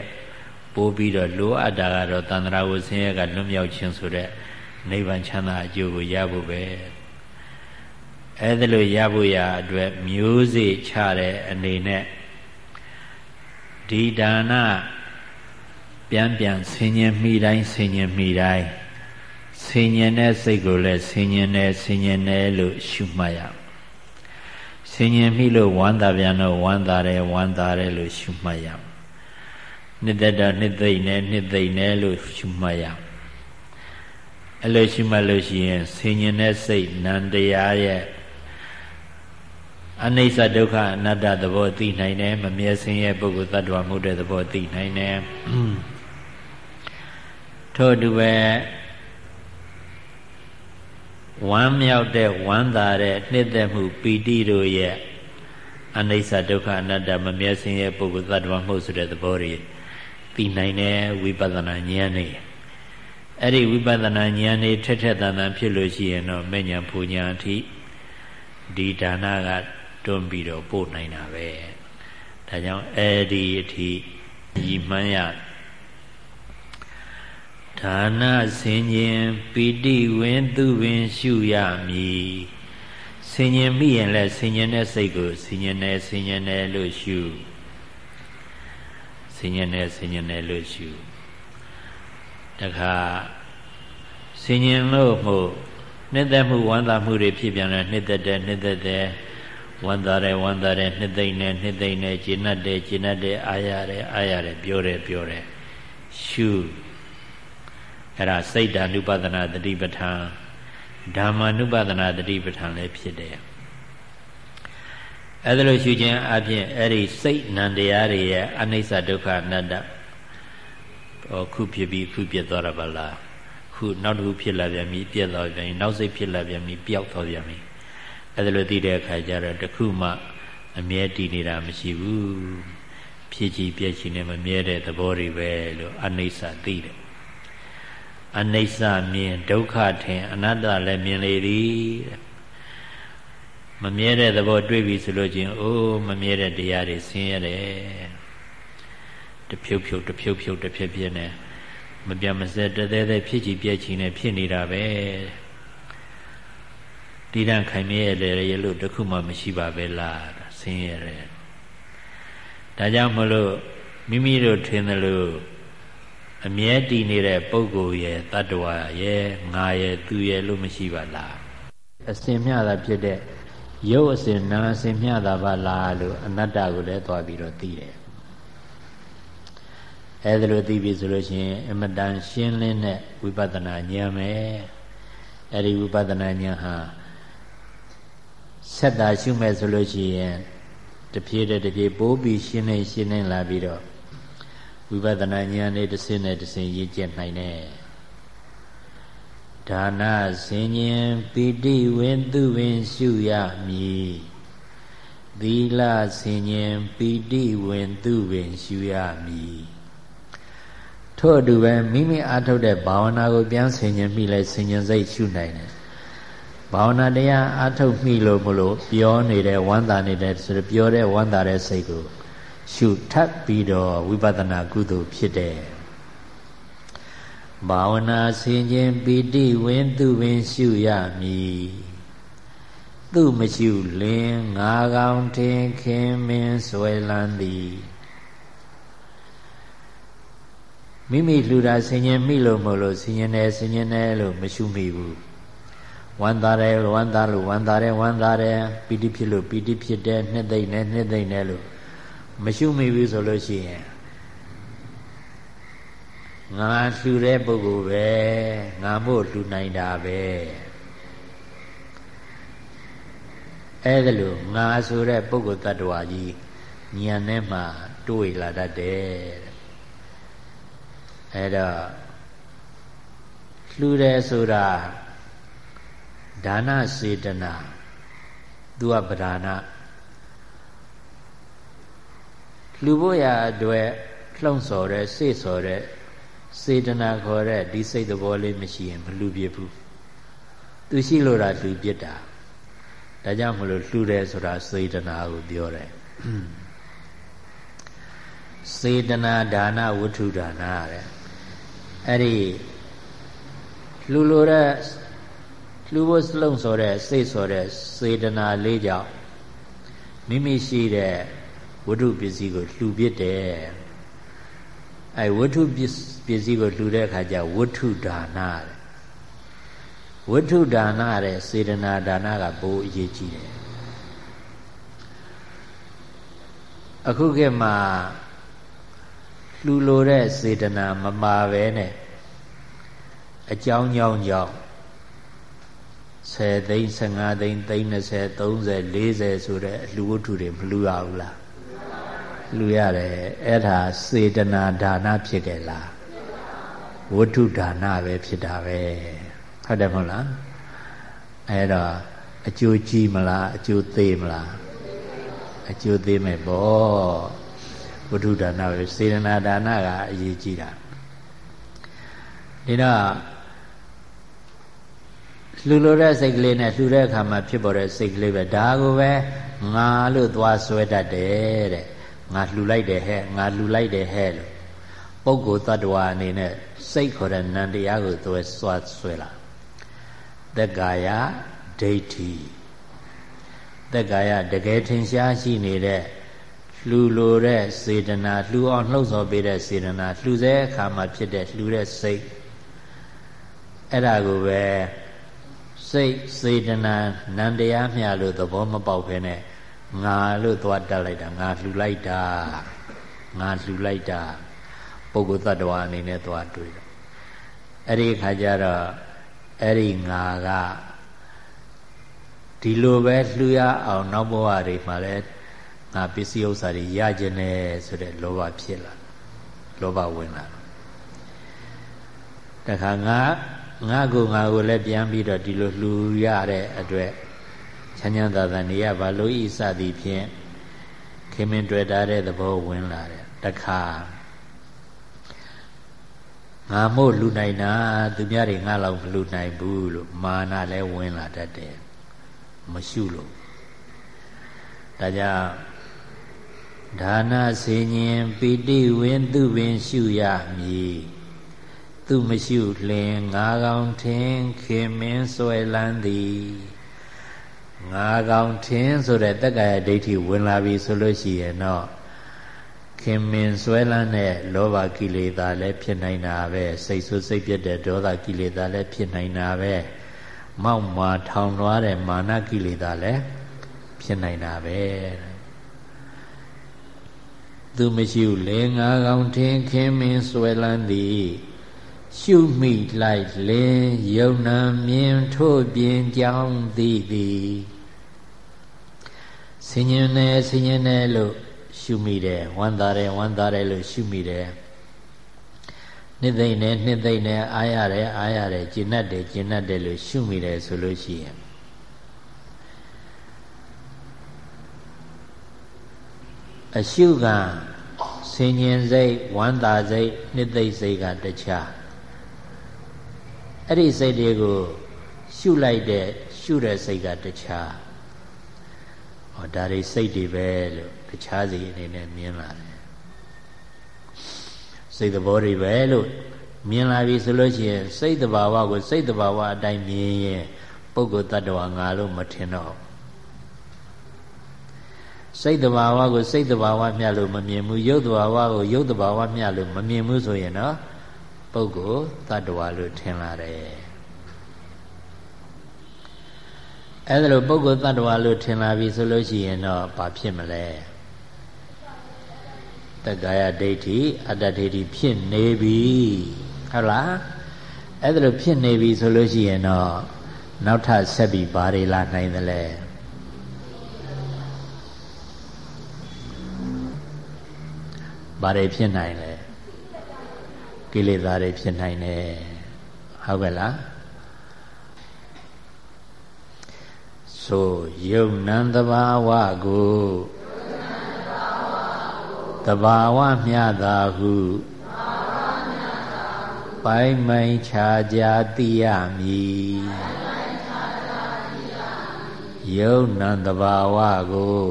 ပိုးပြီးတော့လိုအပ်တာကတော့သန္တရာဝဆင်းရဲကလွတ်မြောက်ခြင်းဆိုတဲ့နိဗ္ဗာန်ချမ်းသာအကျိုးကိုရဖို့ပဲအဲဒါလို့ရဖို့ရအတွက်မျိုးစေ့ချတဲ့အနေနဲ့ဒီဒါနပြန်ပြန်ဆင်ញင်မိတိုင်းဆင်ញင်မိတိုင်း ဆင်ញင်တဲ့စိတ်ကိုလည်းဆင်ញင်တယ်ဆင်ញင်တယ်လို့ရှုမှတ်ရဆင်ញင်မိလို့ဝမ်းသာပြန်တော့ဝမ်းသာတယ်ဝမ်းသာတယ်လို့ရှုမှတ်ရနှစ်သက်တော့နှစ်သိမ့်တယ်နှစ်သိမ့်တယ်လို့ရှုမှတ်ရအဲ့လိုရှုမှတ်လို့ရှိရင်ဆင်ញင်တဲ့စိတ်နံတရားရဲ့အနိစ္စဒုက္ခအနတ္တသဘောသိနိုင်တယ်မမြဲစင်းရဲ့ပုဂ္ဂိုလ်တ attva မှုတဲ့သဘောသိနိုင်တယ်ထို့တူပဲ ဝမ်းမြောက်တဲ့ဝမ်းသာတဲ့နှစ်သက်မှုပီတိတို့ရဲ့အနိစ္စဒုက္ခအနတ္တမမြဲစင်းရဲ့ပုဂ္ဂိုလ်တ attva မှုဆိုတဲ့သဘောတွေသိနိုင်တယ်ဝိပဿနာဉာဏ်နဲ့အဲ့ဒီဝိပဿနာဉာဏ်နဲ့ထက်ထက်တန်တန်ဖြစ်လို့ရှိရင်တော့မဲ့ညာပူညာအထိဒီဒါနကတွန်းပြီးတော့ပို့နိုင်တာပဲဒါကြောင့်အဲ့ဒီအထိညီမှန်းရ ဒါနဆင်ញင်ပီတိဝင်းသူပင်ရှုရမည်ဆင်ញင်မိရင်လည်းဆင်ញင်တဲ့စိတ်ကိုဆင်ញင်တယ်ဆင်ញင်တယ်လို့ရှုဆင်ញင်တယ်ဆင်ញင်တယ်လို့ရှုတခါဆင်ញင်လို့မှုနှစ်သက်မှုဝမ်းသာမှုတွေဖြစ်ပြန်တယ်နှစ်သက်တယ်နှစ်သက်တယ်ဝမ်းသာတယ်ဝမ်းသာတယ်နှစ်သိမ့်တယ်နှစ်သိမ့်တယ်ကျဉ်တ်တယ်ကျဉ်တ်တယ်အာရတယ်အာရတယ်ပြောတယ်ပြောတယ်ရှု အဲ့ဒါစိတ်ဓာနုပဒနာတတိပဋ္ဌာန်ဓမ္မနုပဒနာတတိပဋ္ဌာန်လည်းဖြစ်တယ်အဲ့ဒါလို့ရှုခြင်းအပြင်အဲ့ဒီစိတ်နံတရားတွေရဲ့အနိစ္စဒုက္ခအနတ္တဟောခုဖြစ်ပြီးခုပြတ်သွားတာပါလားခုနောက်တစ်ခုဖြစ်လာပြန်ပြီပြတ်သွားပြန်ပြီနောက်စိတ်ဖြစ်လာပြန်ပြီပျောက်သွားပြန်ပြီအဲ့ဒါလို့သိတဲ့အခါကျတော့တခုမှအမြဲတည်နေတာမရှိဘူးဖြစ်ချီပြည့်ချီနဲ့မမြဲတဲ့သဘောတွေပဲလို့အနိစ္စသိတယ် အနိစ္စမြင်ဒုက္ခထင်အနတ္တလည်းမြင်လေသည်မမြဲတဲ့သဘောတွေ့ပြီဆိုလို့ချင်းအိုးမမြဲတဲ့တရားတွေဆင်းရဲတယ်တဖြုတ်ဖြုတ်တဖြုတ်ဖြုတ်တဖြည်းဖြည်းနဲ့မပြတ်မစဲတသေးသေးဖြစ်ချီပြည့်ချီနဲ့ဖြစ်နေတာပဲတိရန်ခိုင်မြဲရလေလို့တခုမှမရှိပါပဲလားဆင်းရဲတယ်ဒါကြောင့်မလို့မိမိတို့ထင်တယ်လို့ အမြဲတည်နေတဲ့ပုဂ္ဂိုလ်ရဲ့တ attva ရဲ့ငါရဲ့သူရဲ့လို့မရှိပါလားအစင်မြတာဖြစ်တဲ့ရုပ်အစင်နာအစင်မြတာပါလားလို့အနတ္တကိုလည်းသွားပြီးတော့သိတယ်အဲဒါလိုသိပြီဆိုလို့ရှိရင်အမတန်ရှင်းလင်းတဲ့ဝိပဿနာဉာဏ်ပဲအဲဒီဝိပဿနာဉာဏ်ဟာဆက်တာရှုမဲ့ဆိုလို့ရှိရင်တဖြည်းတဖြည်းပိုးပြီးရှင်းနေရှင်းနေလာပြီးတော့ ဝိပဿနာဉာဏ်နဲ့တစ်စင်းနဲ့တစ်စင်းရည်ကျက်နိုင်တယ်ဒါနစင်ញင်ပီတိဝင်းသူပင်ရှုရမည်သီလစင်ញင်ပီတိဝင်းသူပင်ရှုရမည်ထို့အတူပဲမိမိအားထုတ်တဲ့ဘာဝနာကိုပြန်ဆင်ញင်မိလဲဆင်ញင်စိတ်ရှုနိုင်တယ် ဘာဝနာတရားအထုတ်မိလို့မလို့ပြောနေတဲ့ဝမ်းသာနေတဲ့ဆိုပြောတဲ့ဝမ်းသာတဲ့စိတ်ကို ရှုထပ်ပြီးတော့ဝိပဿနာကုသိုလ်ဖြစ်တယ်ဘာဝနာဆင်ခြင်းပီတိဝင်းသူပင်ရှုရမည်သူမရှုလင်ငါကောင်ထင်ခင်မင်းဆွဲလန်းသည်မိမိလှူတာဆင်ញင်မိလို့မလို့ဆင်ញင်တယ်ဆင်ញင်တယ်လို့မရှုမိဘူးဝမ်းသာတယ်ဝမ်းသာလို့ဝမ်းသာတယ်ဝမ်းသာတယ်ပီတိဖြစ်လို့ပီတိဖြစ်တယ်နှစ်သိမ့်တယ်နှစ်သိမ့်တယ်လို့ မရှုမိဘူးဆိုလို့ရှိရင်ငါလှူတဲ့ပုဂ္ဂိုလ်ပဲငါမို့လှူနိုင်တာပဲအဲ့ဒါလို့ငါဆိုတဲ့ပုဂ္ဂိုလ်တ attva ကြီးဉာဏ်နဲ့မှတွေးလာတတ်တယ်အဲ့တော့လှူတယ်ဆိုတာဒါနစေတနာသူကပဓာနာ လှူဖို့ရအတွက်လှုံ့ဆော်တဲ့စိတ်ဆော်တဲ့စေတနာခေါ်တဲ့ဒီစိတ်သဘောလေးမရှိရင်မလှူပြဘူးသူရှိလို့တာလှူပြတာဒါကြောင့်မလို့လှူတယ်ဆိုတာစေတနာကိုပြောတယ်စေတနာဒါနဝတ္ထုဒါနတဲ့အဲ့ဒီလှူလို့တဲ့လှူဖို့စလုံးဆိုတဲ့စိတ်ဆိုတဲ့စေတနာလေးကြောင့်မိမိရှိတဲ့ ဝတ္ထုပစ္စည်းကိုလှူပြတယ်အဲဝတ္ထုပစ္စည်းကိုလှူတဲ့အခါကျဝတ္ထုဒါနတဲ့ဝတ္ထုဒါနတဲ့စေတနာဒါနကဘိုးအရေးကြီးတယ်အခုခေတ်မှာလှူလိုတဲ့စေတနာမမာပဲနဲ့အကြောင်းကြောင့်ကြောင့်10သိန်း15သိန်းသိန်း20 30 40ဆိုတဲ့အလှူဝတ္ထုတွေမလှူရဘူးလား လှူရတယ်အဲ့ဒါစေတနာဒါနဖြစ်ကြလားဝတ္ထုဒါနပဲဖြစ်တာပဲဟုတ်တယ်မဟုတ်လားအဲ့တော့အကျိုးကြီးမလားအကျိုးသေးမလားအကျိုးသေးမယ်ပေါ့ဝတ္ထုဒါနပဲစေတနာဒါနကအရေးကြီးတာဒီတော့လှူလို့တဲ့စိတ်ကလေးနဲ့လှူတဲ့အခါမှာဖြစ်ပေါ်တဲ့စိတ်ကလေးပဲဒါကိုပဲငါလို့သွားဆွဲတတ်တယ်တဲ့ ငါလှူလိုက်တယ်ဟဲ့ငါလှူလိုက်တယ်ဟဲ့လို့ပုဂ္ဂိုလ်တ attva အနေနဲ့စိတ်ခေါ်တဲ့နံတရားကိုသွဲဆွဆွဲလာသက်ကာယဒိဋ္ဌိသက်ကာယတကယ်ထင်ရှားရှိနေတဲ့လှူလိုတဲ့စေတနာလှူအောင်လှုပ်ဆော်ပေးတဲ့စေတနာလှူစေအခါမှာဖြစ်တဲ့လှူတဲ့စိတ်အဲ့ဒါကိုပဲစိတ်စေတနာနံတရားမျှလို့သဘောမပေါက်ဖ ೇನೆ ငါလို့သွားတက်လိုက်တာငါလှူလိုက်တာငါလှူလိုက်တာပုဂ္ဂိုလ်တ attva အနေနဲ့သွားတွေ့တယ်အဲ့ဒီခါကျတော့အဲ့ဒီငါကဒီလိုပဲလှူရအောင်နောက်ဘဝတွေမှာလဲငါပစ္စည်းဥစ္စာတွေရခြင်းနဲ့ဆိုတဲ့လောဘဖြစ်လာလောဘဝင်လာတခါငါငါကိုငါကိုလည်းပြန်ပြီးတော့ဒီလိုလှူရတဲ့အတွက် ချမ်းချမ်းသာသာနေရပါလို့ဤစသည်ဖြင့်ခင်မင်တွေ့တာတဲ့သဘောဝင်လာတယ်တခါငါမို့လူနိုင်တာသူများတွေငါလောက်မလူနိုင်ဘူးလို့မာနလည်းဝင်လာတတ်တယ်မရှုလို့ဒါကြောင့်ဒါနစေញင်ပိတိဝင်းသူပင်ရှုရမည်သူမရှိလင်ငါကောင်ထင်းခင်မင်းဆွဲလန်းသည် ငါကောင်ထင်းဆိုတဲ့တက္ကရာဒိဋ္ဌိဝင်လာပြီဆိုလို့ရှိရင်တော့ခင်မင်ဆွဲလန်းတဲ့လောဘကိလေသာလည်းဖြစ်နိုင်တာပဲစိတ်ဆိုးစိတ်ပြတ်တဲ့ဒေါသကိလေသာလည်းဖြစ်နိုင်တာပဲမောက်မာထောင်လွှားတဲ့မာနကိလေသာလည်းဖြစ်နိုင်တာပဲသူမရှိဘူးလေငါကောင်ထင်းခင်မင်ဆွဲလန်းသည် ရှုမိလိုက်လင်ယုံနာမြင်ထို့ပြင်ကြောင်းသိသည်ဆင်ញင်နေဆင်ញင်နေလို့ရှုမိတယ်ဝမ်းသာတယ်ဝမ်းသာတယ်လို့ရှုမိတယ်နှစ်သိမ့်နဲ့နှစ်သိမ့်နဲ့အားရတယ်အားရတယ်ကျင့်တတ်တယ်ကျင့်တတ်တယ်လို့ရှုမိတယ်ဆိုလို့ရှိရင်အရှုကဆင်ញင်စိတ်ဝမ်းသာစိတ်နှစ်သိမ့်စိတ်ကတခြား အဲ့ဒီစိတ်တွေကိုရှုလိုက်တဲ့ရှုတဲ့စိတ်ကတခြားဟောဒါတွေစိတ်တွေပဲလို့တခြားစီအနေနဲ့မြင်လာတယ်စိတ်သဘောတွေပဲလို့မြင်လာပြီဆိုလို့ရှိရင်စိတ်တဘာဝကိုစိတ်တဘာဝအတိုင်းမြင်ရင်ပုဂ္ဂိုလ်တ attva ငါလို့မထင်တော့စိတ်တဘာဝကိုစိတ်တဘာဝမျှလို့မမြင်ဘူးရုပ်တဘာဝကိုရုပ်တဘာဝမျှလို့မမြင်ဘူးဆိုရင်တော့ ပုဂ္ဂိုလ်တ attva လို့ထင်လာတယ်အဲ့ဒါလိုပုဂ္ဂိုလ်တ attva လို့ထင်လာပြီဆိုလို့ရှိရင်တော့ဘာဖြစ်မလဲတက္ကာယဒိဋ္ဌိအတ္တဒိဋ္ဌိဖြစ်နေပြီဟုတ်လားအဲ့ဒါလိုဖြစ်နေပြီဆိုလို့ရှိရင်တော့နောက်ထပ်ဆက်ပြီးဘာတွေလာနိုင်သလဲဘာတွေဖြစ်နိုင်လဲ ကိလေသာတွေဖြစ်နိုင်တယ်ဟုတ်ကဲ့လားဆိုယုံနံတဘာဝကိုတဘာဝမြတာဟုပိုင်းမိုင်ခြားကြသိရမည်ယုံနံတဘာဝကို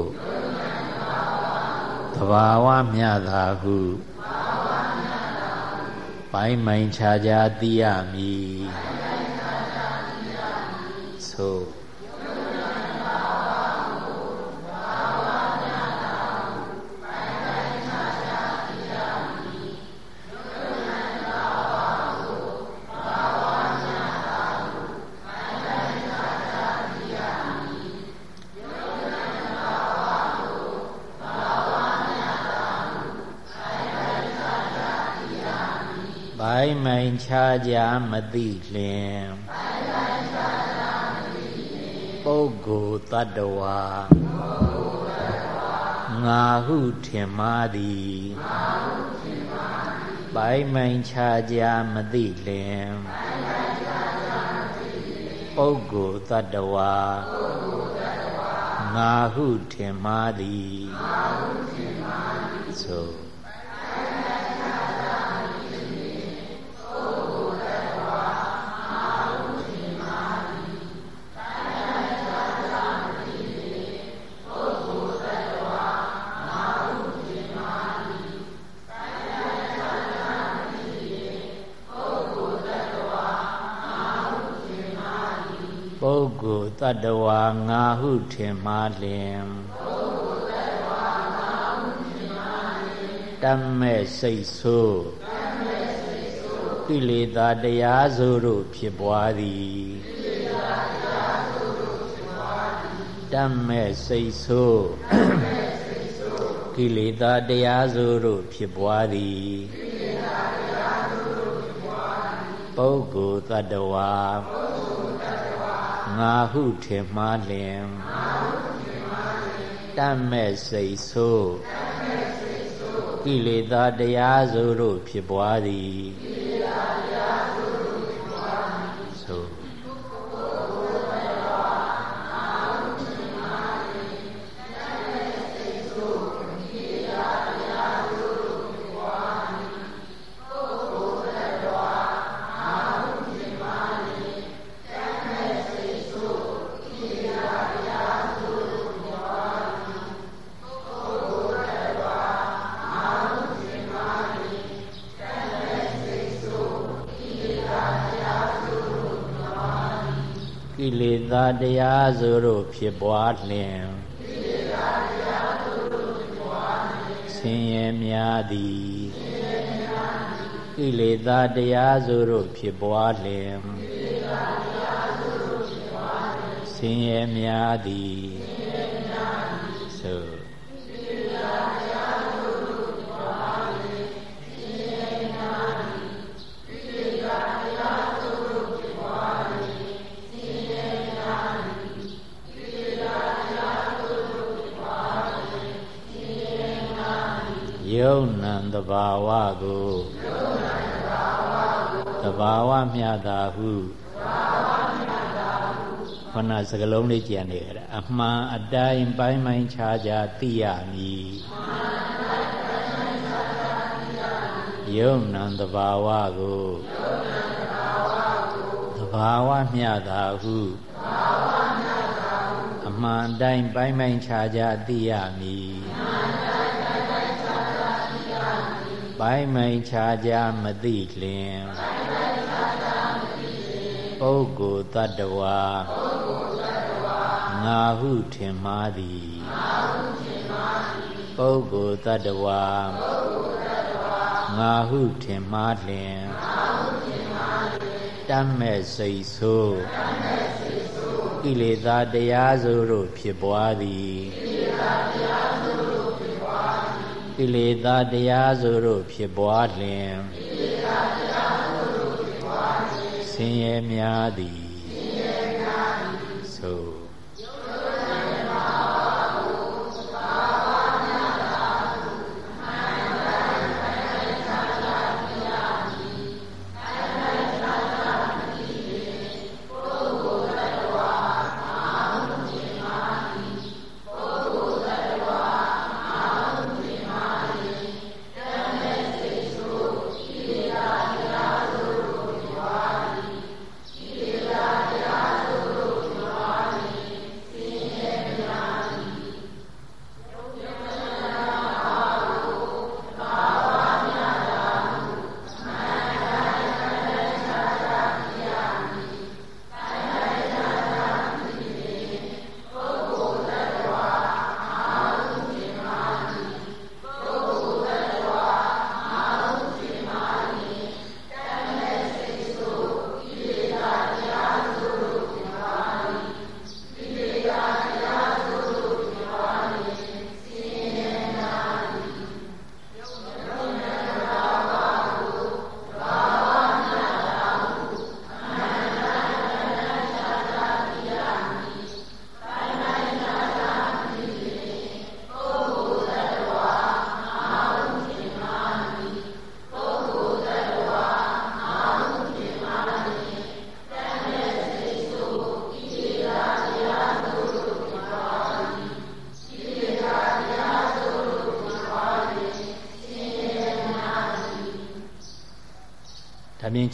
တဘာဝမြတာဟု ပိုင်းမိုင်ခြားကြသိရမည်ဆို ခြားကြမသိလင်ပုဂ္ဂိုလ်တ attva ငါဟုထင်မှားသည်ပိုင်းမိုင်ခြားကြမသိလင်ပုဂ္ဂိုလ်တ attva ငါဟုထင်မှားသည်ဆို တတဝါငါဟုထင်မှားလင်တမ်းမဲ့စိတ်ဆိုးကိလေသာတရားစုတို့ဖြစ်ပွားသည်တမ်းမဲ့စိတ်ဆိုးကိလေသာတရားစုတို့ဖြစ်ပွားသည်ပုဂ္ဂိုလ်တ attva ငါဟုထင်မှားလင်တတ်မဲ့စိတ်ဆိုးကိလေသာတရားစုတို့ဖြစ်ပွားသည်သာတရားစု တို့ဖြစ်ပွားလျင်ဆင်းရဲများသည်ကိလေသာတရားစုတို့ဖြစ်ပွားလျင်ဆင်းရဲများသည် ယုံနံတဘာဝကိုတဘာဝမြတာဟုခဏစကလုံးလေးကြံနေကြအမှန်အတိုင်းပိုင်းပိုင်းခြားခြားသိရမည်ယုံနံတဘာဝကိုတဘာဝမြတာဟုတဘာဝမှန်တိုင်းပိုင်းပိုင်းခြားခြားသိရမည် ပိုင်းပိုင်းခြားခြားမသိလျင်ပုဂ္ဂိုလ်တ attva ငါဟုထင်မှားသည်ပုဂ္ဂိုလ်တ attva ငါဟုထင်မှားလျင်တတ်မဲ့စိတ်ဆိုးကိလေသာတရားစိုးတို့ဖြစ်ပွားသည် ကိလေသာတရားစိုးတို့ဖြစ်ပွားလျင်ဆင်းရဲများသည်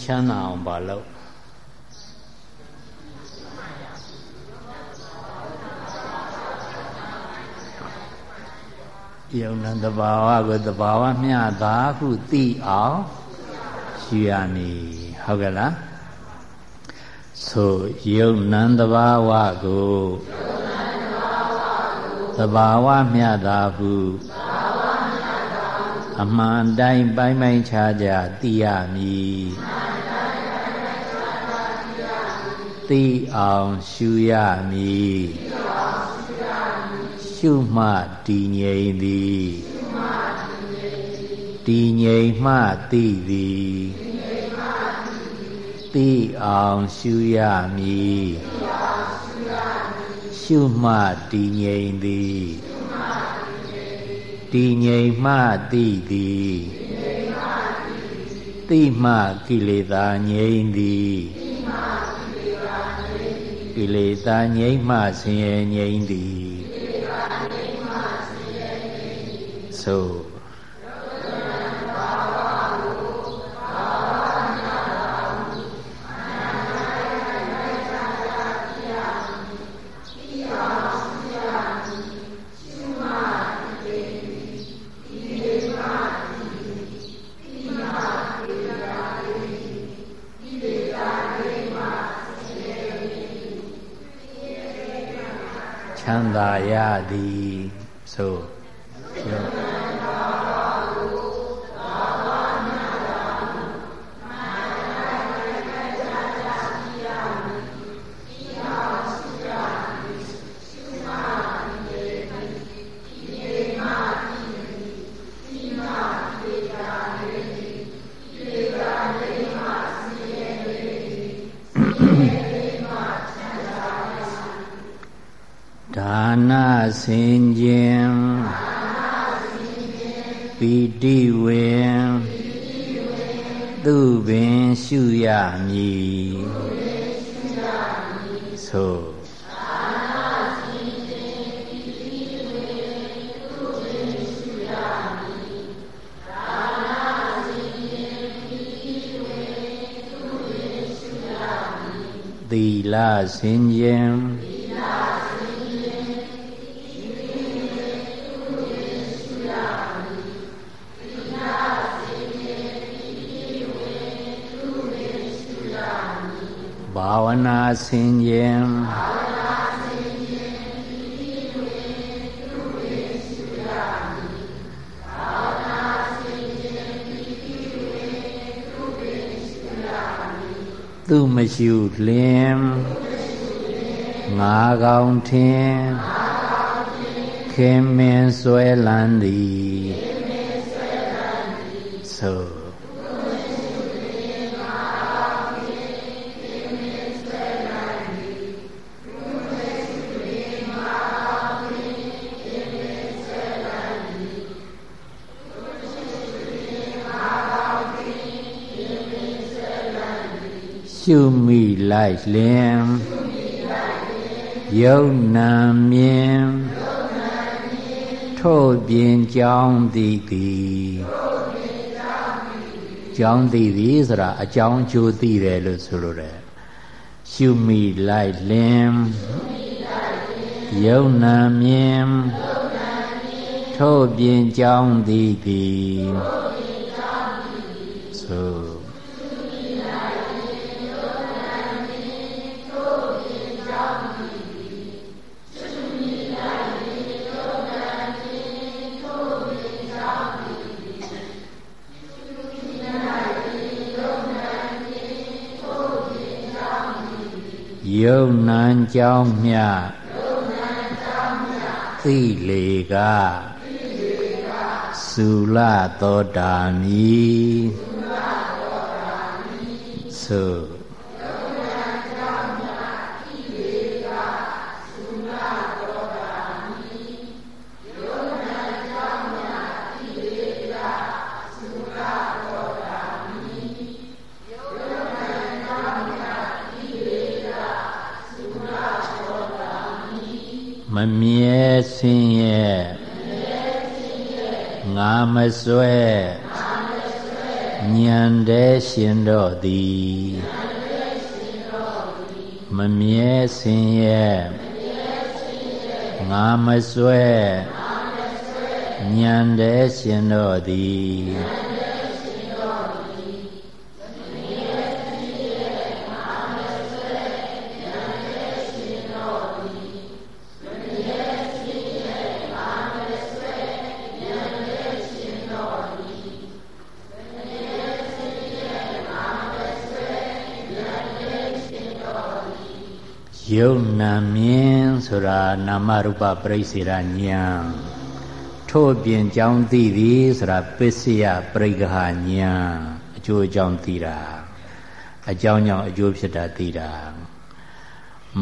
ချမ်းသာအောင်ပါလို့ယုံနံတဘာဝကိုတဘာဝမျှသာဟုသိအောင်ရှိရမည်ဟုတ်ကဲ့လားဆိုယုံနံတဘာဝကိုတဘာဝမျှသာဟုအမှန်တိုင်းပိုင်းပိုင်းခြားခြားသိရမည် သိအောင်ရှုရမည်ရှုမှတည်ငြိမ်သည်တည်ငြိမ်မှသိသည်သိအောင်ရှုရမည်ရှုမှတည်ငြိမ်သည်တည်ငြိမ်မှသိသည်သိမှကိလေသာငြိမ်သည် ကိလေသာငြိမ်းမှဆင်းရဲငြိမ်းသည်သို့သာရသည် ဆိုဆ င်ခြင်းဘာဝနာဆင်ခြင်းသူမရှိလင် ငါကောင်ထင်ခင်မင်းဆွဲလန်းသည်ဆိုရှုမိလိုက်လင် ယုံနာမြင်ထို့ပြင်ကြောင်းသည်သည်ကြောင်းသည်သည်ဆိုတာအကြောင်းကျိုးသိတယ်လို့ဆိုလိုတယ်ရှုမိလိုက်လင်ယုံနာမြင်ထို့ပြင်ကြောင်းသည်သည် ယုံနံကြောင်းမြသိလေကသုလသောတာမိသုမ မြဲဆင်းရဲငါမစွဲညံတဲ့ရှင်တော်သည်မမြဲဆင်းရဲငါမစွဲညံတဲ့ရှင်တော်သည် ယုံနာမြင်ဆိုတာနာမရူပပရိစ္ဆေရညာထို့ပြင်ကြောင်းသိသည်ဆိုတာပစ္စယပရိက္ခညာအကျိုးအကြောင်းသိတာအကြောင်းကြောင့်အကျိုးဖြစ်တာသိတာ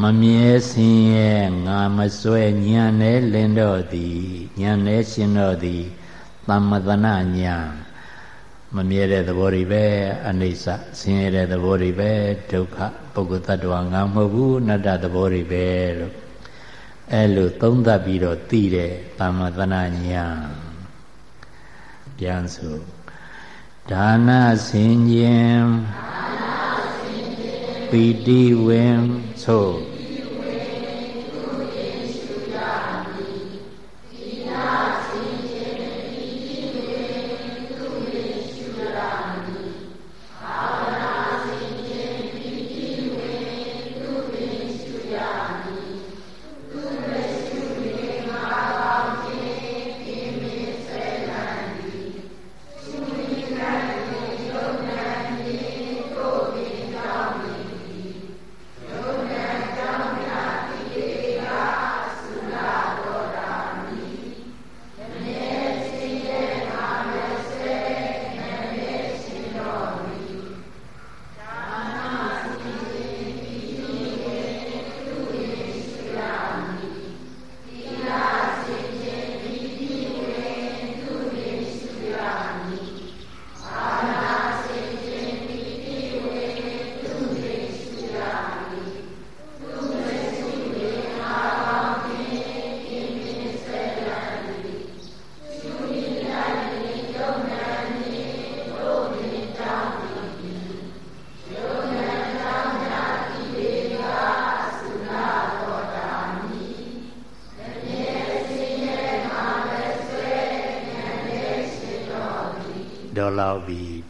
မမြဲစင်ရဲ့ငါမစွဲညံနဲ့လင်းတော့သည်ညံနဲ့ရှင်တော့သည်သမ္မတနာညာ မမြဲတဲ့သဘောတွေပဲအနိစ္စဆင်းရဲတဲ့သဘောတွေပဲဒုက္ခပုဂ္ဂိုလ်တ attva ငါမဟုတ်ဘူးအနတ္တသဘောတွေပဲလို့အဲလိုသုံးသပ်ပြီးတော့သိတဲ့သမ္မသနာညာပြန်ဆိုဒါနဆင်ခြင်းပီတိဝင်ဆို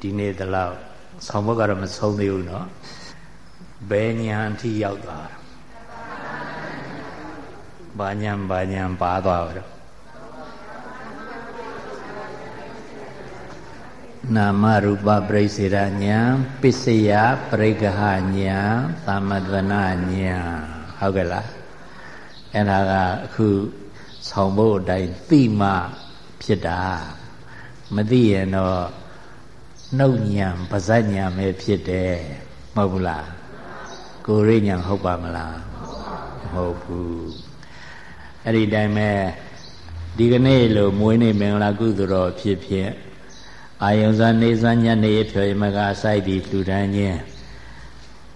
ဒီနေ့တလောက်ဆောင်းဘုတ်ကတော့မဆုံးသေးဘူးเนาะ ဘယ်ညာအထိရောက်သွားဘာညာဘာညာပါသွားတော့နာမရူပပရိစေရညာပစ္စယပရိက္ခညာသမတနာညာဟုတ်ကဲ့လားအဲ့ဒါကအခုဆောင်ဖို့အတိုင်းသိမှဖြစ်တာမသိရင်တော့ နှုတ်ညံပါဇက်ညံပဲဖြစ်တယ်မဟုတ်ဘူးလားကိုရိညာဟုတ်ပါမလားမဟုတ်ဘူးအဲ့ဒီတိုင်းပဲဒီကနေ့လိုမွေးနေ့မင်္ဂလာကုသိုလ်တော်ဖြစ်ဖြစ်အာယုံစားနေစားညနေဖြော်ရမကအစိုက်ပြီးလှူဒန်းခြင်း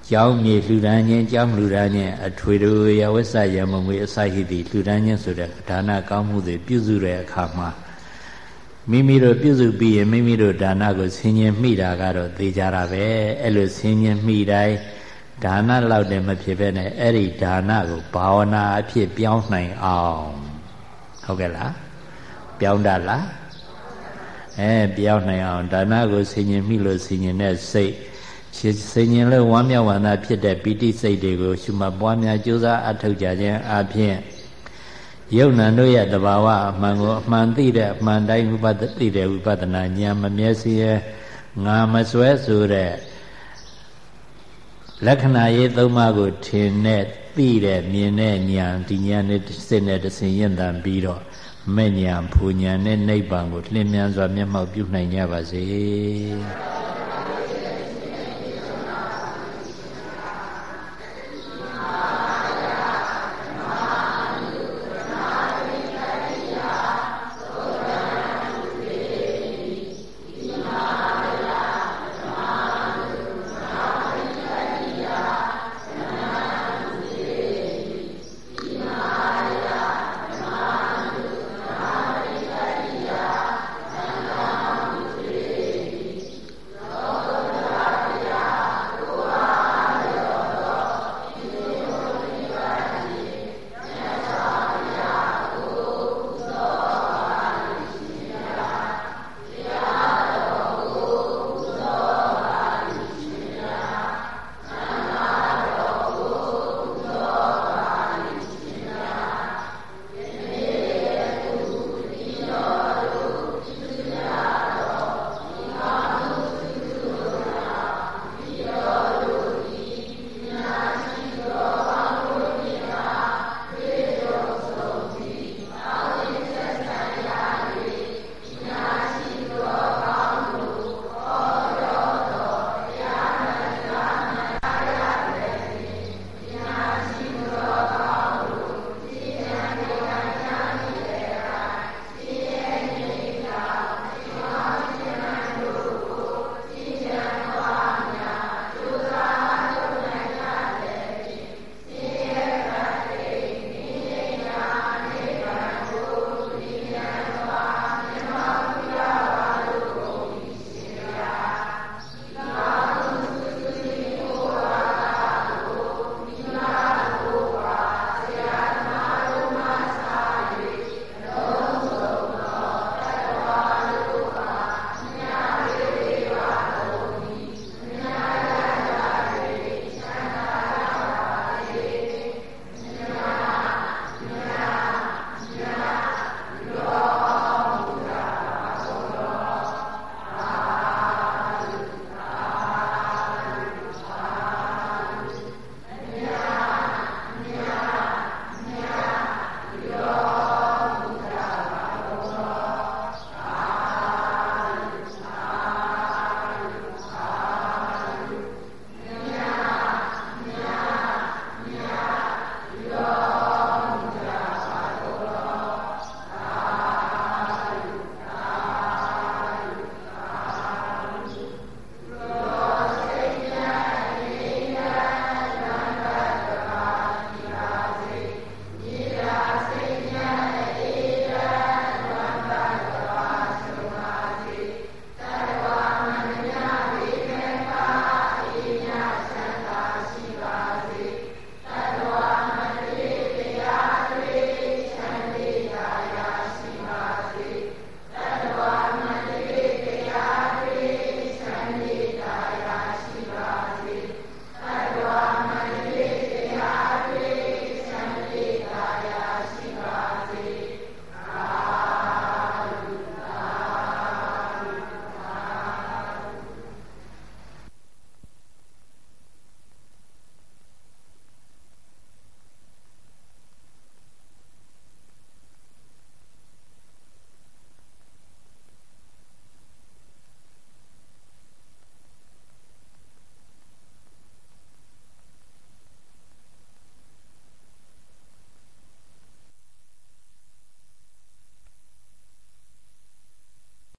ကျောင်းမြေလှူဒန်းခြင်းကျောင်းလှူဒန်းခြင်းအထွေထွေရဝိဆယမမွေအစိုက်ဟိတိလှူဒန်းခြင်းဆိုတဲ့ဒါနကောင်းမှုတွေပြုစုတဲ့အခါမှာ မိမိတို့ပြုစုပြီးရင်မိမိတို့ဒါနကိုဆင်ញင်မိတာကတော့သိကြတာပဲအဲ့လိုဆင်ញင်မိတိုင်းဒါနလောက်တည်းမဖြစ်ဘဲနဲ့အဲ့ဒီဒါနကိုဘာဝနာအဖြစ်ပြောင်းနိုင်အောင်ဟုတ်ကဲ့လားပြောင်းတတ်လားအဲပြောင်းနိုင်အောင်ဒါနကိုဆင်ញင်မိလို့ဆင်ញင်တဲ့စိတ်ဆင်ញင်လို့ဝမ်းမြောက်ဝမ်းသာဖြစ်တဲ့ပိဋိစိတ်တွေကိုရှုမှတ်ပွားများကြိုးစားအထောက်ကြခြင်းအပြင် ယုံနာတို့ရဲ့တဘာဝအမှန်ကိုအမှန်သိတဲ့အမှန်တိုင်းဥပဒသိတဲ့ဥပဒနာဉာဏ်မမျက်စိရဲ့ငါမစွဲဆိုတဲ့လက္ခဏာရေးသုံးပါးကိုထင်တဲ့သိတဲ့မြင်တဲ့ဉာဏ်ဒီဉာဏ်နဲ့စိတ်နဲ့တဆင်ရင်တန်ပြီးတော့မဲ့ဉာဏ်ဖူဉာဏ်နဲ့နိဗ္ဗာန်ကိုလင်းမြန်စွာမျက်မှောက်ပြုနိုင်ကြပါစေ။